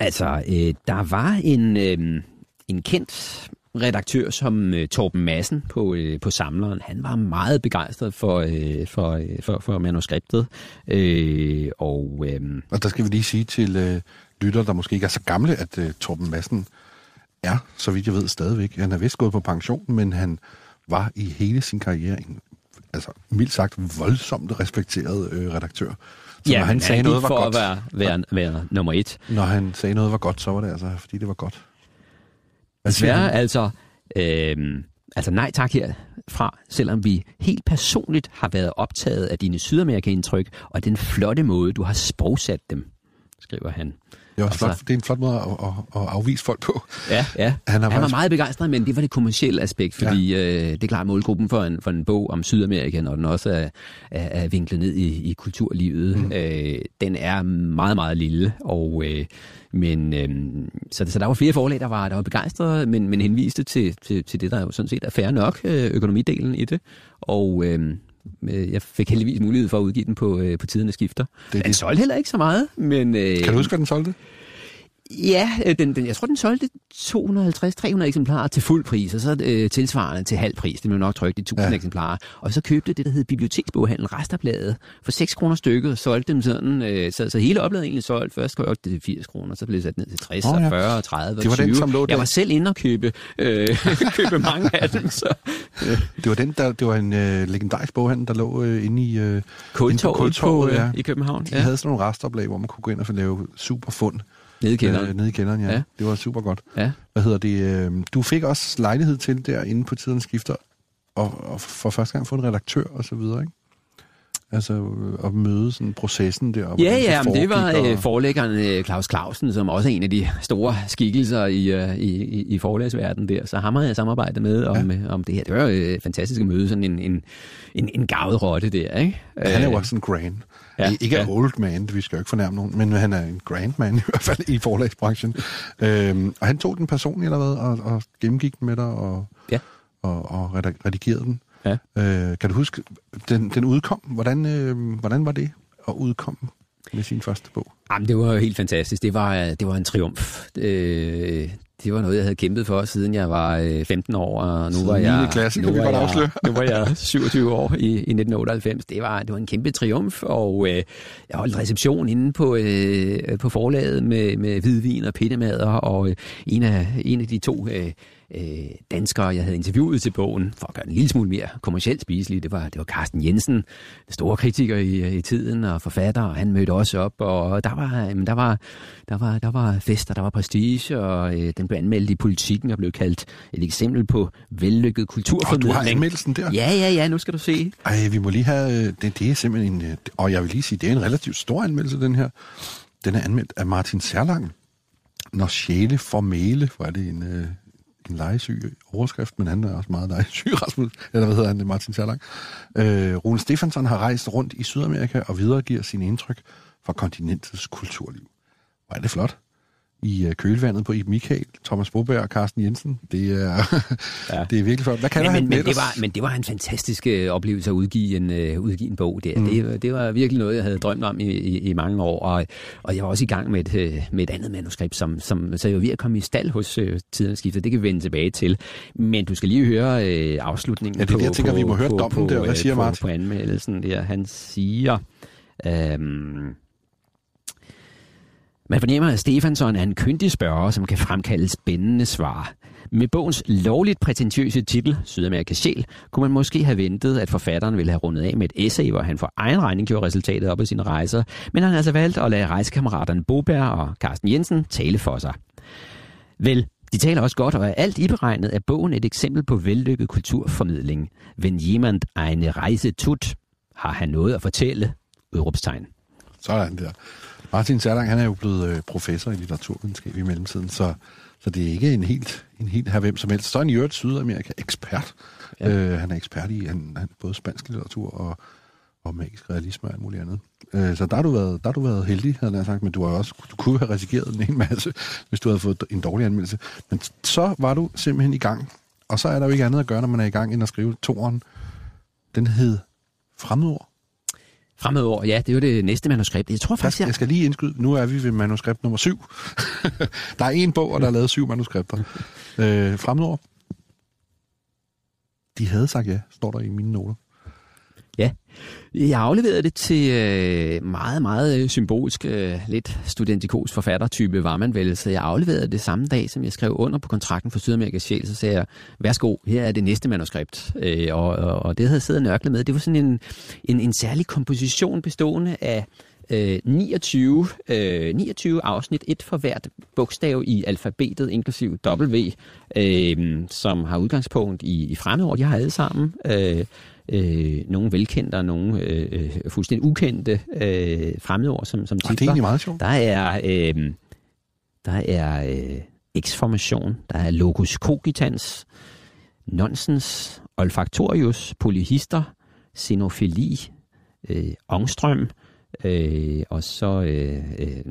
Speaker 5: Altså, øh, der var en, øh, en kendt redaktør som øh, Torben Madsen på, øh, på Samleren, han var meget begejstret for, øh, for, øh, for, for manuskriptet. Øh, og, øh,
Speaker 4: Og der skal vi lige sige til øh, lytter, der måske ikke er så gamle, at øh, Torben Madsen er, så vidt jeg ved, stadigvæk. Han er vist gået på pension, men han var i hele sin karriere en, altså mildt sagt, voldsomt respekteret øh, redaktør. Så
Speaker 5: ja,
Speaker 4: når han sagde noget var
Speaker 5: for
Speaker 4: godt,
Speaker 5: at være, være, være nummer et.
Speaker 4: når han sagde noget var godt, så var det altså, fordi det var godt.
Speaker 5: Desværre, altså, øh, altså nej tak herfra, selvom vi helt personligt har været optaget af dine Sydamerika-indtryk, og den flotte måde, du har sprogsat dem, skriver han.
Speaker 4: Det, var
Speaker 5: altså-
Speaker 4: flot, det er en flot måde at, at, at afvise folk på.
Speaker 5: Ja, ja.
Speaker 4: Han
Speaker 5: Han, var
Speaker 4: faktisk-
Speaker 5: meget begejstret, men det var det kommercielle aspekt, fordi ja. øh, det er klart målgruppen for en, for en bog om Sydamerika, når den også er, er, er vinklet ned i, i kulturlivet, mm. øh, den er meget, meget lille, og øh, men øh, så, så der var flere forlag, der var, der var begejstrede, men, men henviste til, til, til det, der jo sådan set er fair nok, øh, økonomidelen i det, og øh, øh, jeg fik heldigvis mulighed for at udgive den på, øh, på tiderne skifter.
Speaker 4: Det er
Speaker 5: Den
Speaker 4: det.
Speaker 5: solgte heller ikke så meget, men... Øh,
Speaker 4: Kan du huske, hvad den solgte?
Speaker 5: Ja, øh, den, den, jeg tror, den solgte 250-300 eksemplarer til fuld pris, og så øh, tilsvarende til halv pris. Det blev nok trykt i 1000
Speaker 4: Ja.
Speaker 5: ja. eksemplarer. Og så købte det, der hed Biblioteksboghandel Resterbladet for 6 kroner stykket, og solgte dem sådan. Øh, så, så hele oplaget egentlig solgt. Først kørte det til 80 kroner, så blev det sat ned til 60,
Speaker 4: Åh,
Speaker 5: oh,
Speaker 4: ja.
Speaker 5: ja. 40, og 30
Speaker 4: Det var
Speaker 5: og
Speaker 4: den,
Speaker 5: 20.
Speaker 4: som lå der.
Speaker 5: Jeg var selv inde og købe, øh, købe mange af dem. Så.
Speaker 4: Det var, den, der, det var en øh, legendarisk boghandel, der lå øh, inde i... Øh,
Speaker 5: Kultorvet,
Speaker 4: Kultorvet,
Speaker 5: på,
Speaker 4: ja.
Speaker 5: øh, i København.
Speaker 4: de
Speaker 5: Ja.
Speaker 4: havde sådan nogle restoplag, hvor man kunne gå ind og få lave super fund.
Speaker 5: Nede i kælderen.
Speaker 4: Øh, nede i kælderen, ja. ja. Det var super godt.
Speaker 5: Ja.
Speaker 4: Hvad hedder det? Øh, du fik også lejlighed til derinde på tidens skifter, og, og for første gang få en redaktør og så videre, ikke? Altså øh, at møde sådan processen der. og
Speaker 5: Ja, ja, men det var øh, forlæggeren øh, Claus Clausen, som også er en af de store skikkelser i, øh, i, i, forlagsverdenen der. Så ham har jeg samarbejdet med om, ja. om det her. Det var jo øh, fantastisk at møde sådan en, en, en, en gavet rotte der, ikke?
Speaker 4: Han er jo
Speaker 5: Øh,
Speaker 4: også en grand.
Speaker 5: Ja,
Speaker 4: ikke ja. old man, vi skal jo ikke fornærme nogen, men han er en grand man i hvert fald i forlagsbranchen. øhm, og han tog den personligt eller hvad, og, og gennemgik den med dig og,
Speaker 5: Ja.
Speaker 4: og, og redigerede den.
Speaker 5: Ja.
Speaker 4: Øh, kan du huske, den, den udkom, hvordan, øh, hvordan var det at udkomme med sin første bog?
Speaker 5: Jamen, det var helt fantastisk. Det var, øh, det var en triumf. Øh, det var noget, jeg havde kæmpet for, siden jeg var øh, 15 år, og nu
Speaker 4: Siden
Speaker 5: var jeg,
Speaker 4: klasse,
Speaker 5: nu
Speaker 4: kan vi godt afsløre.
Speaker 5: nu var jeg 27 år i, i 1998. Det var, det var en kæmpe triumf, og øh, jeg holdt reception inde på, øh, på forlaget med, med hvidvin og pindemader, og øh, en, af, en af de to øh, øh, danskere, jeg havde interviewet til bogen, for at gøre den en lille smule mere kommercielt spiselig, det var, det var Carsten Jensen, den store kritiker i, i tiden og forfatter, og han mødte også op, og der var, jamen, der var, der var, der var fester, der var prestige, og øh, den blev anmeldt i politikken og blev kaldt et eksempel på vellykket
Speaker 4: Og
Speaker 5: kulturformidling.
Speaker 4: du har anmeldelsen der?
Speaker 5: Ja, ja, ja, nu skal du se.
Speaker 4: Ej, vi må lige have... øh, Det, det er simpelthen en... øh, Og jeg vil lige sige, det er en relativt stor anmeldelse, den her. Den er anmeldt af Martin Serlang. Når sjæle formale, hvor er det en, en legesyg overskrift, men han er også meget legesyg, Rasmus. Eller hvad hedder han, Martin Særlang. Øh, Rune Stefansson har rejst rundt i Sydamerika og videregiver sine indtryk fra kontinentets kulturliv. Hvor er det flot. I øh, kølvandet på Iben Michael, Thomas Boberg og Carsten Jensen. Det er, ja. Det er virkelig flot. Hvad kalder
Speaker 5: Men,
Speaker 4: han
Speaker 5: men, det var, men det var en fantastisk øh, oplevelse at udgive en, øh, udgive en bog der.
Speaker 4: Mm.
Speaker 5: Det, det var virkelig noget, jeg havde drømt om i, i, i mange år, og, og jeg var også i gang med et, øh, med et andet manuskript, som, som, så jeg var ved at komme i stald hos øh, Tidens Skifter. Det kan vi vende tilbage til. Men du skal lige høre øh, afslutningen
Speaker 4: Ja, det er
Speaker 5: på,
Speaker 4: det, jeg tænker,
Speaker 5: på,
Speaker 4: vi må høre
Speaker 5: på,
Speaker 4: dommen
Speaker 5: på,
Speaker 4: der. Hvad
Speaker 5: øh,
Speaker 4: siger
Speaker 5: på,
Speaker 4: Martin?
Speaker 5: på anmeldelsen der. Han siger... Øhm, man fornemmer, at Stefansson er en kyndig spørger, som kan fremkalde spændende svar. Med bogens lovligt prætentiøse titel, Sydamerikas sjæl, kunne man måske have ventet, at forfatteren ville have rundet af med et essay, hvor han for egen regning gjorde resultatet op af sine rejser, men han har altså valgt at lade rejsekammeraterne Boberg og Carsten Jensen tale for sig. Vel, de taler også godt, og er alt iberegnet er bogen et eksempel på vellykket kulturformidling. Wenn jemand eine Reise tut, har han noget at fortælle? Udråbstegn.
Speaker 4: Sådan der. Martin Serlang, han er jo blevet øh, professor i litteraturvidenskab i mellemtiden, så, så det er ikke en helt, en helt her hvem som helst. Så er han i øvrigt Sydamerika-ekspert. Ja. Øh, han er ekspert i han, han, både spansk litteratur og, og magisk realisme og alt muligt andet. Øh, så der har, du været, der har du været heldig, havde jeg sagt, men du, har også, du kunne have risikeret en hel masse, hvis du havde fået en dårlig anmeldelse. Men så var du simpelthen i gang, og så er der jo ikke andet at gøre, når man er i gang, end at skrive toren. Den hed Fremmedord
Speaker 5: fremover. ja, det er jo det næste manuskript. Jeg tror faktisk, jeg...
Speaker 4: jeg skal lige indskyde, nu er vi ved manuskript nummer syv. der er en bog, og der er lavet syv manuskripter. Øh, fremover. De havde sagt ja, står der i mine noter.
Speaker 5: Ja, jeg afleverede det til øh, meget, meget øh, symbolsk, øh, lidt studentikos forfattertype var man vel, så jeg afleverede det samme dag, som jeg skrev under på kontrakten for Sydamerika Sjæl, så sagde jeg, værsgo, her er det næste manuskript, øh, og, og, og det havde jeg siddet og nørklet med. Det var sådan en, en, en særlig komposition bestående af øh, 29, øh, 29 afsnit, et for hvert bogstav i alfabetet, inklusiv W, øh, som har udgangspunkt i, i fremmedord. De har alle sammen øh, øh, nogle velkendte og nogle øh, øh fuldstændig ukendte øh, fremmedord som, som titler.
Speaker 4: Og det er egentlig meget sjovt.
Speaker 5: Der er, øh, der er øh, eksformation, der er locus cogitans, nonsens, olfactorius, polyhister, xenofili, øh, ångstrøm, øh, og så øh, øh,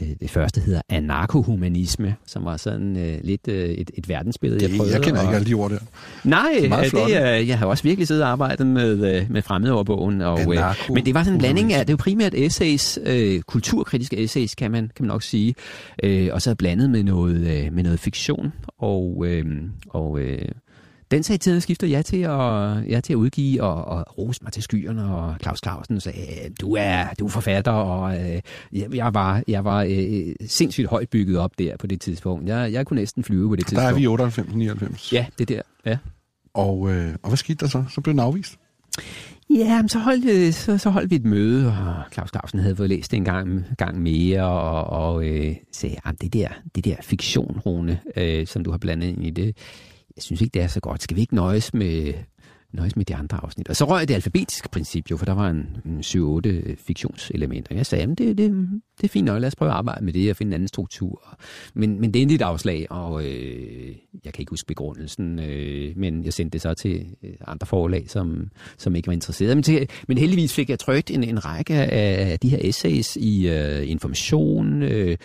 Speaker 5: det første hedder anarkohumanisme, som var sådan øh, lidt øh, et, et verdensbillede,
Speaker 4: det,
Speaker 5: jeg prøvede.
Speaker 4: Jeg kender
Speaker 5: og...
Speaker 4: ikke alle de ord der.
Speaker 5: Nej,
Speaker 4: det, er
Speaker 5: det er, jeg har også virkelig siddet og arbejdet med, øh, med fremmedordbogen. Og, øh, men det var sådan en blanding af, det er jo primært essays, øh, kulturkritiske essays, kan man, kan man nok sige, øh, og så blandet med noget, øh, med noget fiktion. Og, øh, og øh, den sagde tiden skifter jeg til at, jeg til at udgive og, og rose mig til skyerne, og Claus Clausen sagde, du er, du er forfatter, og øh, jeg, var, jeg var øh, sindssygt højt bygget op der på det tidspunkt. Jeg, jeg kunne næsten flyve på det tidspunkt.
Speaker 4: Der er vi 98-99.
Speaker 5: Ja, det der, ja.
Speaker 4: Og, øh, og hvad skete der så? Så blev den afvist?
Speaker 5: Ja, så holdt, så, så holdt vi et møde, og Claus Clausen havde fået læst det en gang, gang mere, og, og øh, sagde, at det der, det der fiktion, Rune, øh, som du har blandet ind i det, jeg synes ikke, det er så godt. Skal vi ikke nøjes med, nøjes med de andre afsnit? Og så røg det alfabetiske princip jo, for der var en, en 7-8 fiktionselementer. Jeg sagde, at det, det, det er fint nok, lad os prøve at arbejde med det og finde en anden struktur. Men, men det er et afslag, og øh, jeg kan ikke huske begrundelsen, øh, men jeg sendte det så til øh, andre forlag, som, som ikke var interesseret. Men, til, men heldigvis fik jeg trykt en, en række af de her essays i øh, information, øh,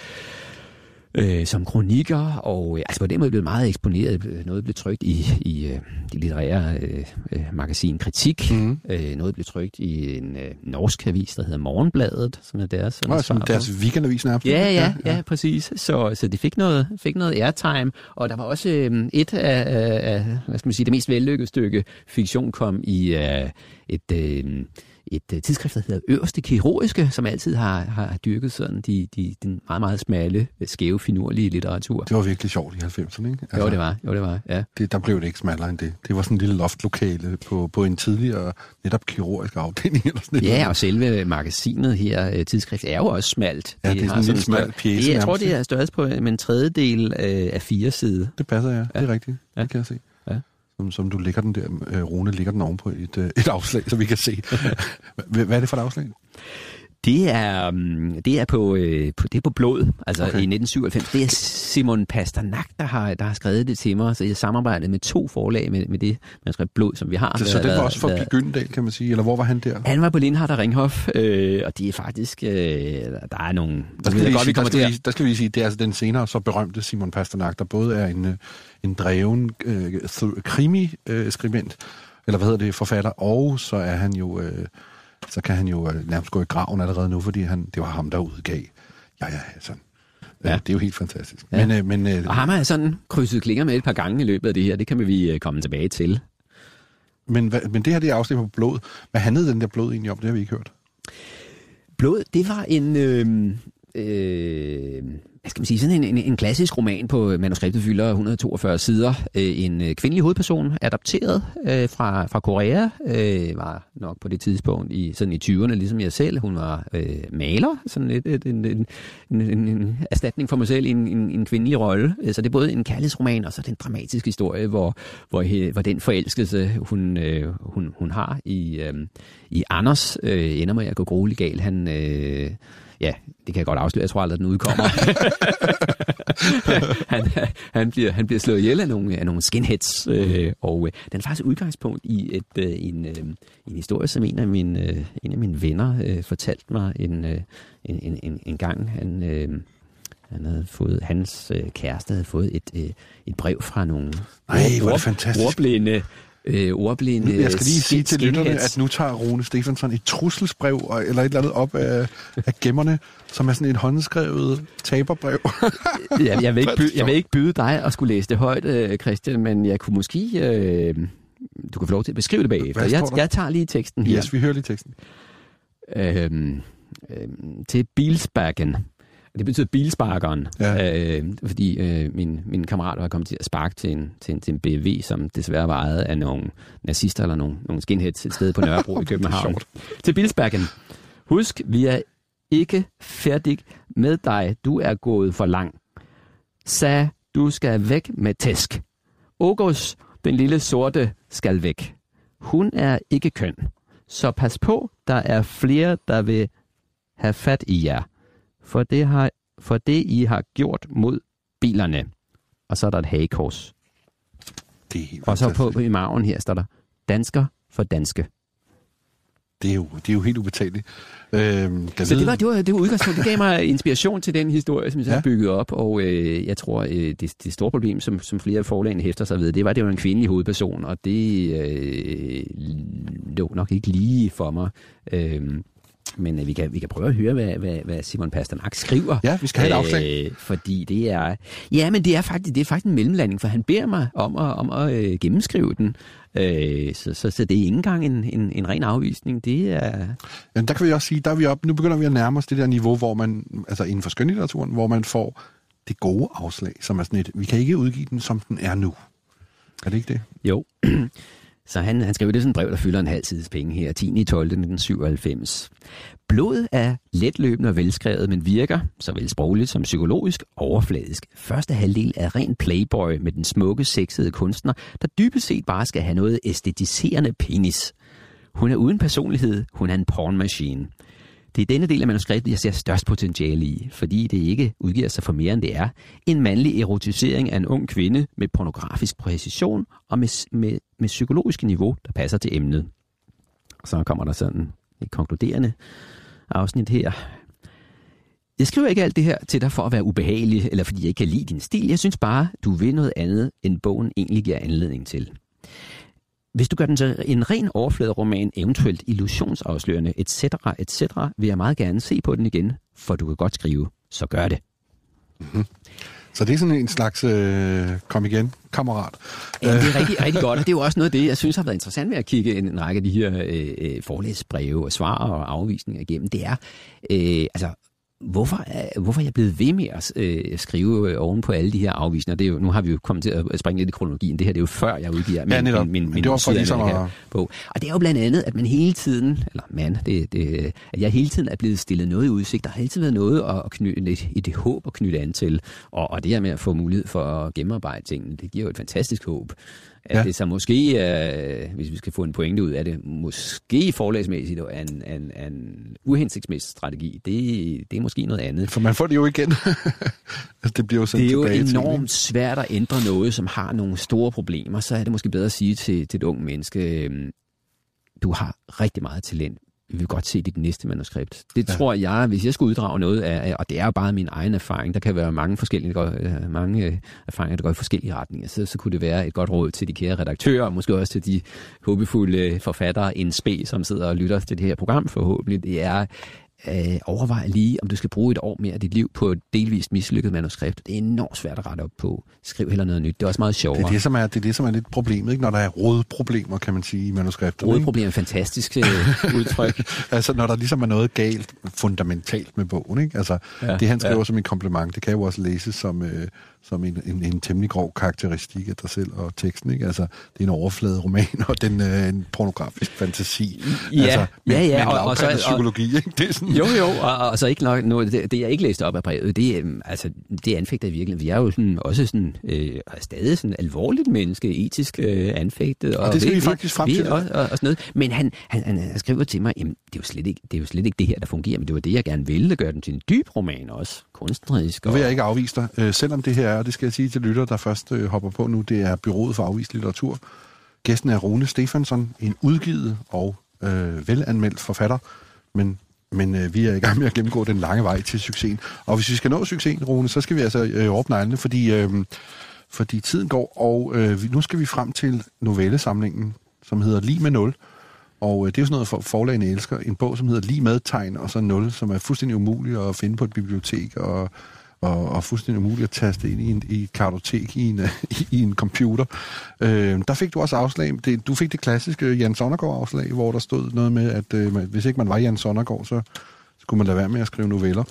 Speaker 5: øh, som kronikker, og øh, altså på den måde blev meget eksponeret. Noget blev trykt i, i øh, de litterære øh, øh, magasin Kritik. Mm. Øh, noget blev trykt i en øh, norsk avis, der hedder Morgenbladet, som er deres.
Speaker 4: Oh, som deres weekendavis nærmest.
Speaker 5: Ja, ja, ja, ja, præcis. Så, så det fik noget, fik noget airtime, og der var også øh, et af, af, hvad skal man sige, det mest vellykkede stykke fiktion kom i øh, et... Øh, et uh, tidsskrift, der hedder Øverste Kirurgiske, som altid har, har dyrket sådan de, de, den meget, meget smalle, skæve, finurlige litteratur.
Speaker 4: Det var virkelig sjovt i 90'erne, ikke?
Speaker 5: Altså, jo, det var. Jo, det var, ja.
Speaker 4: Det, der blev det ikke smallere end det. Det var sådan en lille loftlokale på, på en tidligere netop kirurgisk afdeling. Eller sådan
Speaker 5: ja, og selve magasinet her, øh, tidsskrift, er jo også smalt.
Speaker 4: Ja, det, er sådan en lille smal pjæse.
Speaker 5: Jeg tror, det er størrelse på en tredjedel øh, af fire side.
Speaker 4: Det passer, ja. Det er rigtigt. Ja. Det kan jeg se som, som du lægger den der, øh, Rune lægger den ovenpå et, øh, et afslag, så vi kan se. Hvad er det for et afslag?
Speaker 5: Det er, mm, det er, på, øh, på, det er på blod, altså okay. i 1997. Det er Simon Pasternak, der har, der har skrevet det til mig, så jeg samarbejdede med to forlag med, med det manuskript blod, som vi har.
Speaker 4: Så, så det var også for Pig Gyldendal, kan man sige, eller hvor var han der?
Speaker 5: Han var på Lindhardt og Ringhof, øh, og det er faktisk, øh, der er nogle...
Speaker 4: Der skal, godt, sige, der, skal vi, der skal vi sige, det er altså den senere så berømte Simon Pasternak, der både er en, øh, en dreven øh, krimi-skribent, øh, eller hvad hedder det, forfatter, og så er han jo... Øh, så kan han jo øh, nærmest gå i graven allerede nu, fordi han, det var ham, der udgav. Ja, ja, sådan. Ja. Det er jo helt fantastisk.
Speaker 5: Ja. Men, øh, men, øh, og ham har sådan krydset klinger med et par gange i løbet af det her. Det kan vi øh, komme tilbage til.
Speaker 4: Men, men det her, det er afsnit på blod. Hvad handlede den der blod egentlig om? Det har vi ikke hørt.
Speaker 5: Blod, det var en... Øh, øh, hvad skal man sige, sådan en, en, en klassisk roman på øh, manuskriptet fylder 142 sider. Øh, en øh, kvindelig hovedperson, adapteret øh, fra, fra Korea, øh, var nok på det tidspunkt i, sådan i 20'erne, ligesom jeg selv. Hun var øh, maler, sådan lidt et, en, en, en, en erstatning for mig selv i en, en, en kvindelig rolle. Så det er både en kærlighedsroman, og så den dramatiske historie, hvor, hvor, hvor den forelskelse, hun, øh, hun, hun har i, øh, i Anders, øh, ender med at gå grueligt galt. Han... Øh, ja, det kan jeg godt afsløre, jeg tror aldrig, at den udkommer. han, han, bliver, han bliver slået ihjel af nogle, af nogle skinheads, øh, og øh, den er faktisk udgangspunkt i et, øh, en, øh, en historie, som en af mine, øh, en af mine venner øh, fortalte mig en, øh, en, en, en gang. Han, øh, han havde fået, hans øh, kæreste havde fået et, øh, et brev fra nogle
Speaker 4: Ej,
Speaker 5: ordblinde øh, ordblinde
Speaker 4: Jeg skal lige sige til lytterne, at nu tager Rune Stefansson et trusselsbrev eller et eller andet op af, af gemmerne, som er sådan et håndskrevet taberbrev.
Speaker 5: ja, jeg, vil ikke byde, jeg vil ikke byde dig at skulle læse det højt, øh, Christian, men jeg kunne måske... Øh, du kan få lov til at beskrive det bagefter. Jeg, jeg tager lige teksten her.
Speaker 4: Yes, vi hører lige teksten.
Speaker 5: Øhm, øhm, til Bilsbacken. Det betyder bilsparkeren,
Speaker 4: Ja.
Speaker 5: øh, fordi øh, min, min kammerat var kommet til at sparke til en, til, en, til en BV, som desværre var ejet af nogle nazister eller nogle, nogle skinheads et sted på Nørrebro i København. Til Bilsbacken. Husk, vi er ikke færdig med dig. Du er gået for lang. Sag, du skal væk med tæsk. Ogos, den lille sorte, skal væk. Hun er ikke køn. Så pas på, der er flere, der vil have fat i jer. For det, har, for det I har gjort mod bilerne. Og så er der et hagekors.
Speaker 4: Det er helt
Speaker 5: Og så på, på i maven her står der, dansker for danske.
Speaker 4: Det er jo, det er jo helt ubetaleligt. Øhm,
Speaker 5: Så det var, det var, det var udgangspunkt. Det gav mig inspiration til den historie, som jeg så
Speaker 4: Ja.
Speaker 5: har bygget op. Og øh, jeg tror, øh, det, det store problem, som, som flere af forlagene hæfter sig ved, det var, at det var en kvindelig hovedperson, og det øh, lå nok ikke lige for mig. Øh, men øh, vi, kan, vi kan prøve at høre, hvad, hvad, hvad Simon Pasternak skriver.
Speaker 4: Ja, vi skal have et afslag.
Speaker 5: Øh, fordi det er... Ja, men det er faktisk, det er faktisk en mellemlanding, for han beder mig om at, om at øh, gennemskrive den. Øh, så, så, så det er ikke engang en, en, en ren afvisning. Det er...
Speaker 4: Men der kan vi også sige, der er vi op, nu begynder vi at nærme os det der niveau, hvor man, altså inden for skønlitteraturen, hvor man får det gode afslag, som er sådan et, vi kan ikke udgive den, som den er nu. Er det ikke det?
Speaker 5: Jo. Så han, han skrev det sådan et brev, der fylder en halv sides penge her, 10. 12. 1997. Blod er letløbende og velskrevet, men virker, såvel sprogligt som psykologisk, overfladisk. Første halvdel er ren playboy med den smukke, sexede kunstner, der dybest set bare skal have noget æstetiserende penis. Hun er uden personlighed, hun er en pornmaskine. Det er denne del af manuskriptet, jeg ser størst potentiale i, fordi det ikke udgiver sig for mere end det er. En mandlig erotisering af en ung kvinde med pornografisk præcision og med, med, med psykologisk niveau, der passer til emnet. Så kommer der sådan et konkluderende afsnit her. Jeg skriver ikke alt det her til dig for at være ubehagelig, eller fordi jeg ikke kan lide din stil. Jeg synes bare, du vil noget andet, end bogen egentlig giver anledning til. Hvis du gør den til en ren overfladeroman, eventuelt illusionsafslørende, etc., etc., vil jeg meget gerne se på den igen, for du kan godt skrive, så gør det.
Speaker 4: Så det er sådan en slags øh, kom igen, kammerat.
Speaker 5: Ja, det er rigtig, rigtig godt, og det er jo også noget af det, jeg synes har været interessant ved at kigge en, en række af de her øh, øh, forelæsbreve og svar og afvisninger igennem. Det er, øh, altså, hvorfor, er- hvorfor er jeg blevet ved med at øh, skrive øh, oven på alle de her afvisninger? Det er jo, nu har vi jo kommet til at springe lidt i kronologien. Det her det er jo før, jeg udgiver min,
Speaker 4: Ja, netop.
Speaker 5: min, min,
Speaker 4: Men
Speaker 5: min
Speaker 4: det var for ligesom at-
Speaker 5: bog. Og det er jo blandt andet, at man hele tiden, eller man, det, det, at jeg hele tiden er blevet stillet noget i udsigt. Der har hele tiden været noget at, at knytte et, et håb at knytte an til. Og, og det her med at få mulighed for at gennemarbejde tingene, det giver jo et fantastisk håb. At
Speaker 4: Ja.
Speaker 5: det så måske, øh, hvis vi skal få en pointe ud af det, måske forlægsmæssigt er en, en, en uhensigtsmæssig strategi. Det, det er måske noget andet.
Speaker 4: For man får det jo igen. det bliver jo sendt
Speaker 5: Det er jo
Speaker 4: tilbage til
Speaker 5: enormt svært at ændre noget, som har nogle store problemer. Så er det måske bedre at sige til, til et ung menneske, øhm, du har rigtig meget talent. Vi vil godt se dit næste manuskript. Det
Speaker 4: Ja.
Speaker 5: tror jeg, hvis jeg skulle uddrage noget af, og det er jo bare min egen erfaring, der kan være mange forskellige, der går, øh, mange øh, erfaringer, der går i forskellige retninger, så, så kunne det være et godt råd til de kære redaktører, og måske også til de håbefulde forfattere, en spe, som sidder og lytter til det her program forhåbentlig. Det er, øh, overvej lige, om du skal bruge et år mere af dit liv på et delvist mislykket manuskript. Det er enormt svært at rette op på. Skriv heller noget nyt. Det er også meget sjovere.
Speaker 4: Det er det, som er, det er det, som er lidt problemet, ikke? når der er rådproblemer, kan man sige, i manuskriptet.
Speaker 5: Hovedproblem er et fantastisk øh, udtryk.
Speaker 4: Altså, når der ligesom er noget galt fundamentalt med bogen. Ikke? Altså, ja, det han skriver ja. som en kompliment, det kan jo også læses som, øh, som en, en, en temmelig grov karakteristik af dig selv og teksten. Ikke? Altså, det er en overflade roman, og den er øh, en pornografisk fantasi.
Speaker 5: Ja,
Speaker 4: altså, med,
Speaker 5: ja, ja, og- og
Speaker 4: og,
Speaker 5: så-
Speaker 4: og,
Speaker 5: og-
Speaker 4: psykologi. Ikke? Det er sådan,
Speaker 5: Jo, jo, og, og så ikke nok noget, det, det jeg ikke læste op af brevet, det, øhm, altså, det anfægter i virkeligheden. Vi er jo sådan, også sådan, øh, stadig sådan alvorligt menneske, etisk øh, anfægtet.
Speaker 4: Og det skal vi faktisk frem til.
Speaker 5: Og, og, og, sådan noget. Men han, han, han, han skriver til mig, jamen, det er, jo slet ikke, det er jo slet ikke det her, der fungerer, men det var det, jeg gerne ville, gøre den til en dyb roman også, kunstnerisk.
Speaker 4: Nu
Speaker 5: Og,
Speaker 4: vil jeg ikke afvise dig, øh, selvom det her er, og det skal jeg sige til lytter, der først øh, hopper på nu, det er Byrået for Afvist Litteratur. Gæsten er Rune Stefansson, en udgivet og øh, velanmeldt forfatter, men, men øh, vi er i gang med at gennemgå den lange vej til succesen. Og hvis vi skal nå succesen, Rune, så skal vi altså øh, åbne neglene, fordi, øh, fordi tiden går, og øh, nu skal vi frem til novellesamlingen, som hedder Lige med nul. Og øh, det er jo sådan noget, for forlagene elsker. En bog, som hedder Lige med tegn, og så nul, som er fuldstændig umulig at finde på et bibliotek, og, og, og fuldstændig umulig at taste ind i, en, i et kartotek i en, i, i en computer. Øh, der fik du også afslag. Det, du fik det klassiske Jan Sonnergaard-afslag, hvor der stod noget med, at øh, hvis ikke man var Jan Sonnergaard, så skulle man lade være med at skrive noveller.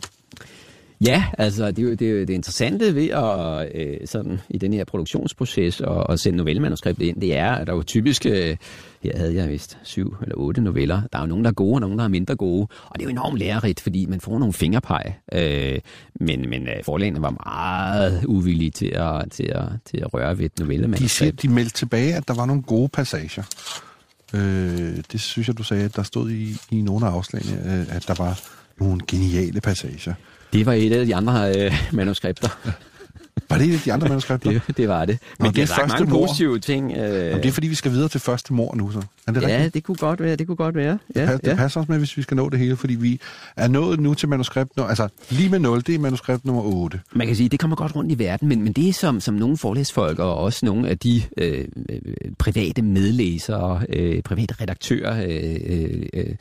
Speaker 5: Ja, altså det er jo det, er jo det interessante ved at øh, sådan i den her produktionsproces og, og sende novellemanuskriptet ind, det er, at der jo typisk, øh, her havde jeg vist syv eller otte noveller, der er jo nogen, der er gode, og nogen, der er mindre gode, og det er jo enormt lærerigt, fordi man får nogle fingerpege, øh, men, men øh, forlagene var meget uvillige til at, til at, til at røre ved et
Speaker 4: De, de meldte tilbage, at der var nogle gode passager. Øh, det synes jeg, du sagde, at der stod i, i nogle af afslagene, øh, at der var nogle geniale passager.
Speaker 5: Det var et af de andre øh, manuskripter.
Speaker 4: Var det et af de andre manuskripter?
Speaker 5: Det, det var det. Men
Speaker 4: Nå,
Speaker 5: det
Speaker 4: det
Speaker 5: er
Speaker 4: første
Speaker 5: mange
Speaker 4: mord.
Speaker 5: positive ting. Øh,
Speaker 4: Jamen, det er fordi, vi skal videre til første mor nu, så. Er det
Speaker 5: ja,
Speaker 4: rigtigt?
Speaker 5: det kunne godt være. Det kunne godt være. Ja,
Speaker 4: Ja, det
Speaker 5: ja.
Speaker 4: passer også med, hvis vi skal nå det hele, fordi vi er nået nu til manuskript, nummer- altså lige med 0, det er manuskript nummer 8.
Speaker 5: Man kan sige, det kommer godt rundt i verden, men, men det er som, som nogle forlæsfolk og også nogle af de øh, øh, private medlæsere, øh, private redaktører, øh, øh,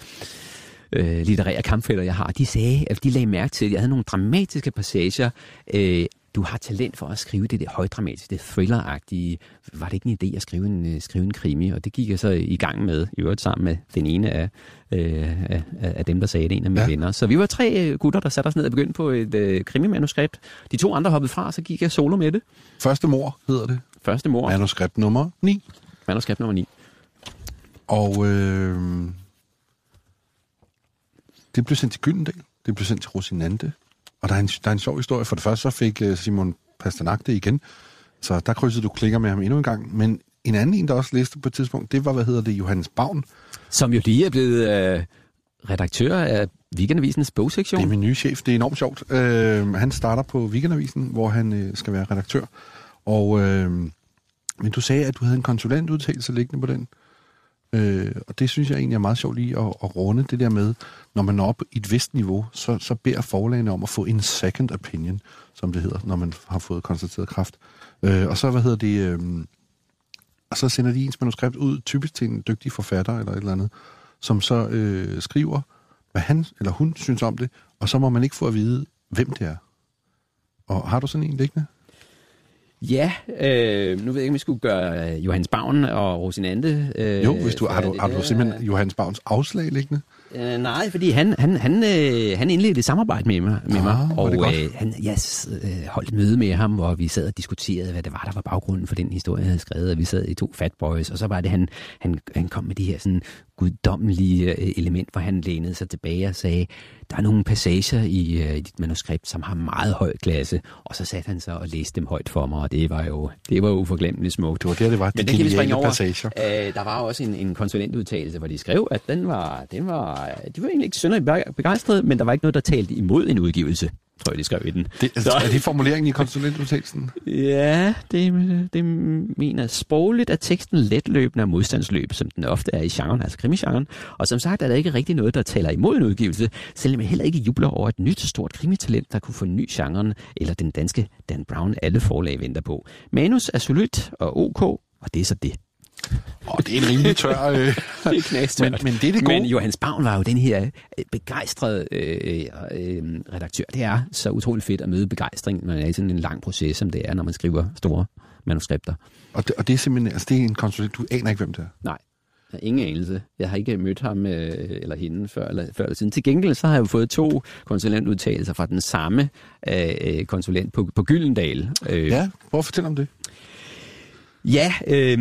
Speaker 5: øh, litterære kampfælder, jeg har, de sagde, at de lagde mærke til, at jeg havde nogle dramatiske passager. Øh, du har talent for at skrive det der højdramatiske, det thrilleragtige. Var det ikke en idé at skrive en, øh, skrive en krimi? Og det gik jeg så i gang med, i øvrigt sammen med den ene af, øh, af, af dem, der sagde det, en af mine
Speaker 4: Ja.
Speaker 5: ja. venner. Så vi var tre øh, gutter, der satte os ned og begyndte på et øh, krimimanuskript. De to andre hoppede fra, så gik jeg solo med det.
Speaker 4: Første mor hedder det.
Speaker 5: Første mor,
Speaker 4: Manuskript nummer 9.
Speaker 5: manuskript nummer 9.
Speaker 4: Og øh, det blev sendt til Gyldendal. Det blev sendt til Rosinante. Og der er, en, der er en sjov historie. For det første så fik øh, Simon Pasternak det igen. Så der krydsede du klikker med ham endnu en gang. Men en anden en, der også læste på et tidspunkt, det var, hvad hedder det, Johannes Bavn.
Speaker 5: Som jo lige er blevet øh, redaktør af Weekendavisens bogsektion.
Speaker 4: Det er min nye chef. Det er enormt sjovt. Øh, han starter på Weekendavisen, hvor han øh, skal være redaktør. Og, øh, men du sagde, at du havde en konsulentudtalelse liggende på den. Øh, og det synes jeg egentlig er meget sjovt lige at, at runde det der med, når man når op i et vist niveau, så, så beder forlagene om at få en second opinion, som det hedder, når man har fået konstateret kraft. Øh, og så, hvad hedder det, øh, og så sender de ens manuskript ud, typisk til en dygtig forfatter eller et eller andet, som så øh, skriver, hvad han eller hun synes om det, og så må man ikke få at vide, hvem det er. Og har du sådan en liggende?
Speaker 5: Ja, øh, nu ved jeg ikke, om vi skulle gøre øh, Johannes Bavn og Rosinante. Øh,
Speaker 4: Jo, hvis du, har, du, har du simpelthen Johannes Bavns afslag liggende?
Speaker 5: Øh, nej, fordi han, han, han, øh, han indledte et samarbejde med mig, med
Speaker 4: Ah,
Speaker 5: mig og øh, han, jeg øh, holdt et møde med ham, hvor vi sad og diskuterede, hvad det var, der var baggrunden for den historie, jeg havde skrevet, og vi sad i to fatboys, og så var det, han, han, han kom med de her sådan guddommelige øh, element, hvor han lænede sig tilbage og sagde, der er nogle passager i, øh, i dit manuskript, som har meget høj klasse, og så satte han sig og læste dem højt for mig, og det var jo, det var jo uforglemmeligt smukt.
Speaker 4: Det var der, det var.
Speaker 5: Men
Speaker 4: de
Speaker 5: den kan vi springe over.
Speaker 4: passager.
Speaker 5: Øh, der var også en, en konsulentudtalelse, hvor de skrev, at den var, den var, de var egentlig ikke synderligt begejstrede, men der var ikke noget, der talte imod en udgivelse, tror jeg, de skrev i den.
Speaker 4: Det, altså,
Speaker 5: Så-
Speaker 4: er det formuleringen i konsulentudtalelsen?
Speaker 5: Ja, det, det mener sprogligt er teksten letløbende og modstandsløb, som den ofte er i genren, altså krimigenren. Og som sagt er der ikke rigtig noget, der taler imod en udgivelse, selvom jeg heller ikke jubler over et nyt stort krimitalent, der kunne få ny genren, eller den danske Dan Brown alle forlag venter på. Manus er solidt og ok, og det er så det.
Speaker 4: Åh, det er en rimelig tør... Øh,
Speaker 5: Det er knastørt.
Speaker 4: men, men det er det gode.
Speaker 5: Men Johannes Bavn var jo den her øh, begejstrede øh, øh, redaktør. Det er så utroligt fedt at møde begejstring, når man er sådan en lang proces, som det er, når man skriver store manuskripter.
Speaker 4: Og, det, og det er simpelthen altså, det er en konsulent. Du aner ikke, hvem det er.
Speaker 5: Nej, jeg har ingen anelse. Jeg har ikke mødt ham øh, eller hende før eller, før eller siden. Til gengæld så har jeg jo fået to konsulentudtalelser fra den samme øh, konsulent på, på Gyldendal. Øh,
Speaker 4: Ja, prøv at fortælle om det.
Speaker 5: Ja, øh,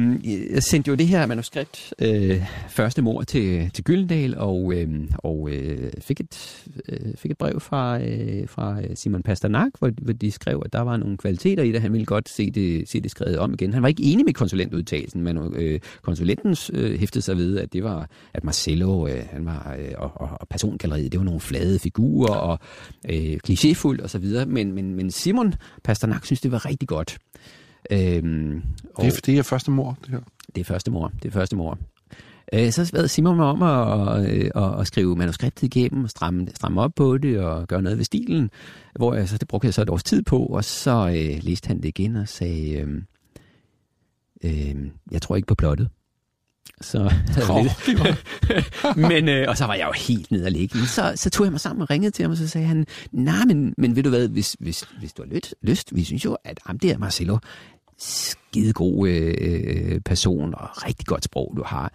Speaker 5: jeg sendte jo det her manuskript øh, første mor til, til Gyldendal, og, øh, og øh, fik, et, øh, fik et brev fra, øh, fra øh, Simon Pasternak, hvor, hvor de skrev, at der var nogle kvaliteter i det. Han ville godt se det, se det skrevet om igen. Han var ikke enig med konsulentudtalelsen, men øh, konsulenten øh, hæftede sig ved, at det var, at Marcello øh, han var, øh, og, og, og persongalleriet, det var nogle flade figurer og øh, klichéfuldt og så videre. Men, men, men Simon Pasternak synes, det var rigtig godt. Øhm, og
Speaker 4: Det er, det er første mor, det her.
Speaker 5: det er første mor. Det er første mor. Øh, så bad Simon mig om at, at, at, at skrive manuskriptet igennem, og stramme, stramme op på det og gøre noget ved stilen, hvor jeg så, det brugte jeg så et års tid på, og så øh, læste han det igen og sagde, øh, øh, jeg tror ikke på plottet. Så lidt. men, øh, og så var jeg jo helt nede og ligge. Men så, så tog jeg mig sammen og ringede til ham, og så sagde han, nej, men, men ved du hvad, hvis, hvis, hvis du har lyst, lyst, vi synes jo, at ham der Marcelo, skide god øh, øh, person og rigtig godt sprog, du har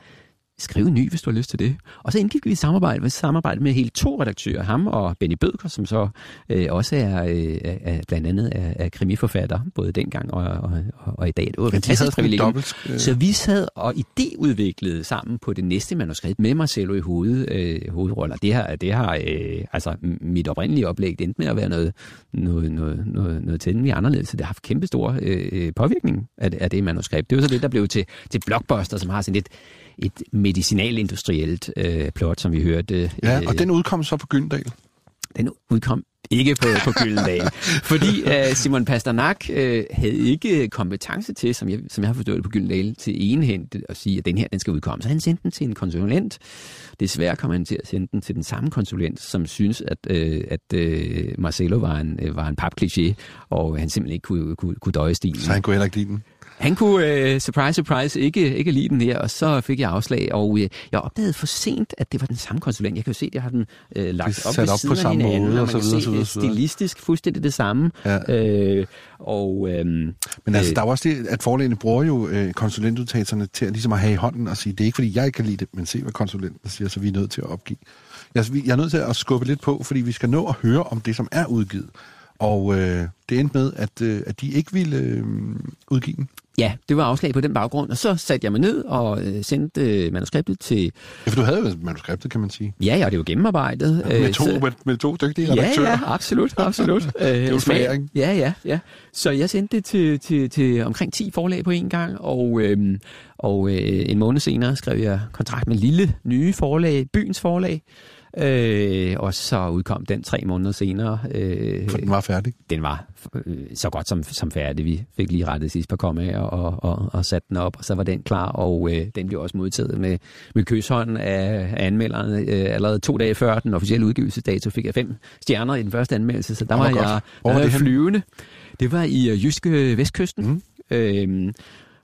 Speaker 5: skriv en ny, hvis du har lyst til det. Og så indgik vi et samarbejde, vi samarbejde med hele to redaktører, ham og Benny Bødker, som så øh, også er, øh, er blandt andet er, er krimiforfatter, både dengang og, og, og, og i dag. Det var
Speaker 4: havde
Speaker 5: fantastisk
Speaker 4: et
Speaker 5: privilegium.
Speaker 4: dobbelt, øh,
Speaker 5: Så vi sad og idéudviklede sammen på det næste manuskript med Marcelo i hoved, øh, hovedroller. Det har, det har øh, altså mit oprindelige oplæg det endte med at være noget, noget, noget, noget, noget temmelig anderledes. Så det har haft kæmpe stor øh, påvirkning af, af det manuskript. Det var så det, der blev til, til Blockbuster, som har sådan lidt et medicinalindustrielt øh, plot, som vi hørte.
Speaker 4: Ja,
Speaker 5: øh,
Speaker 4: og den udkom så på Gyldendal.
Speaker 5: den udkom ikke på, på Gyldendal. fordi øh, Simon Pasternak øh, havde ikke kompetence til, som jeg, som jeg har forstået det på Gyldendal, til enhent at sige, at den her den skal udkomme. Så han sendte den til en konsulent. Desværre kom han til at sende den til den samme konsulent, som synes, at, øh, at øh, Marcelo var en, øh, var en papkliché, og han simpelthen ikke kunne, kunne, kunne døje stilen.
Speaker 4: Så han kunne heller ikke lide den.
Speaker 5: Han kunne, øh, surprise, surprise, ikke, ikke lide den her, og så fik jeg afslag, og øh, jeg opdagede for sent, at det var den samme konsulent. Jeg kan jo se, at jeg har den øh, lagt
Speaker 4: Det
Speaker 5: op ved
Speaker 4: op på
Speaker 5: siden af
Speaker 4: samme
Speaker 5: hinanden,
Speaker 4: måde,
Speaker 5: og
Speaker 4: og
Speaker 5: man
Speaker 4: så
Speaker 5: kan
Speaker 4: videre,
Speaker 5: se,
Speaker 4: så videre,
Speaker 5: er stilistisk fuldstændig det samme.
Speaker 4: Ja.
Speaker 5: Øh, og øh,
Speaker 4: Men altså,
Speaker 5: Øh.
Speaker 4: der er jo også det, at forlægene bruger jo øh, konsulentudtalelserne til at, ligesom at have i hånden og sige, det er ikke fordi, jeg ikke kan lide det, men se, hvad konsulenten siger, så vi er nødt til at opgive. Jeg, jeg er nødt til at skubbe lidt på, fordi vi skal nå at høre om det, som er udgivet. Og øh, det endte med, at, øh, at de ikke ville øh, udgive den.
Speaker 5: Ja, det var afslag på den baggrund, og så satte jeg mig ned og øh, sendte øh, manuskriptet til,
Speaker 4: Ja, for du havde jo manuskriptet, kan man sige.
Speaker 5: ja, ja, det var gennemarbejdet.
Speaker 4: Med
Speaker 5: øh,
Speaker 4: to,
Speaker 5: så-
Speaker 4: med, med to dygtige
Speaker 5: Ja,
Speaker 4: redaktører.
Speaker 5: ja, absolut, absolut. det
Speaker 4: er jo foræring.
Speaker 5: Ja, ja, ja. Så jeg sendte det til, til, til omkring 10 forlag på en gang, og, øhm, og øh, en måned senere skrev jeg kontrakt med lille nye forlag, Byens Forlag, øh, og så udkom den tre måneder senere. Øh,
Speaker 4: For den var færdig.
Speaker 5: den var øh, så godt som, som færdig. Vi fik lige rettet sidst par kommaer og, og, og sat den op, og så var den klar, og øh, den blev også modtaget med, med kyshånd af, af anmelderne. Øh, allerede to dage før den officielle udgivelsesdato fik jeg fem stjerner i den første anmeldelse, så der var
Speaker 4: hvor
Speaker 5: jeg.
Speaker 4: Hvor var det
Speaker 5: var
Speaker 4: henne?
Speaker 5: flyvende. Det var i øh, jyske vestkysten. Mm. Øhm,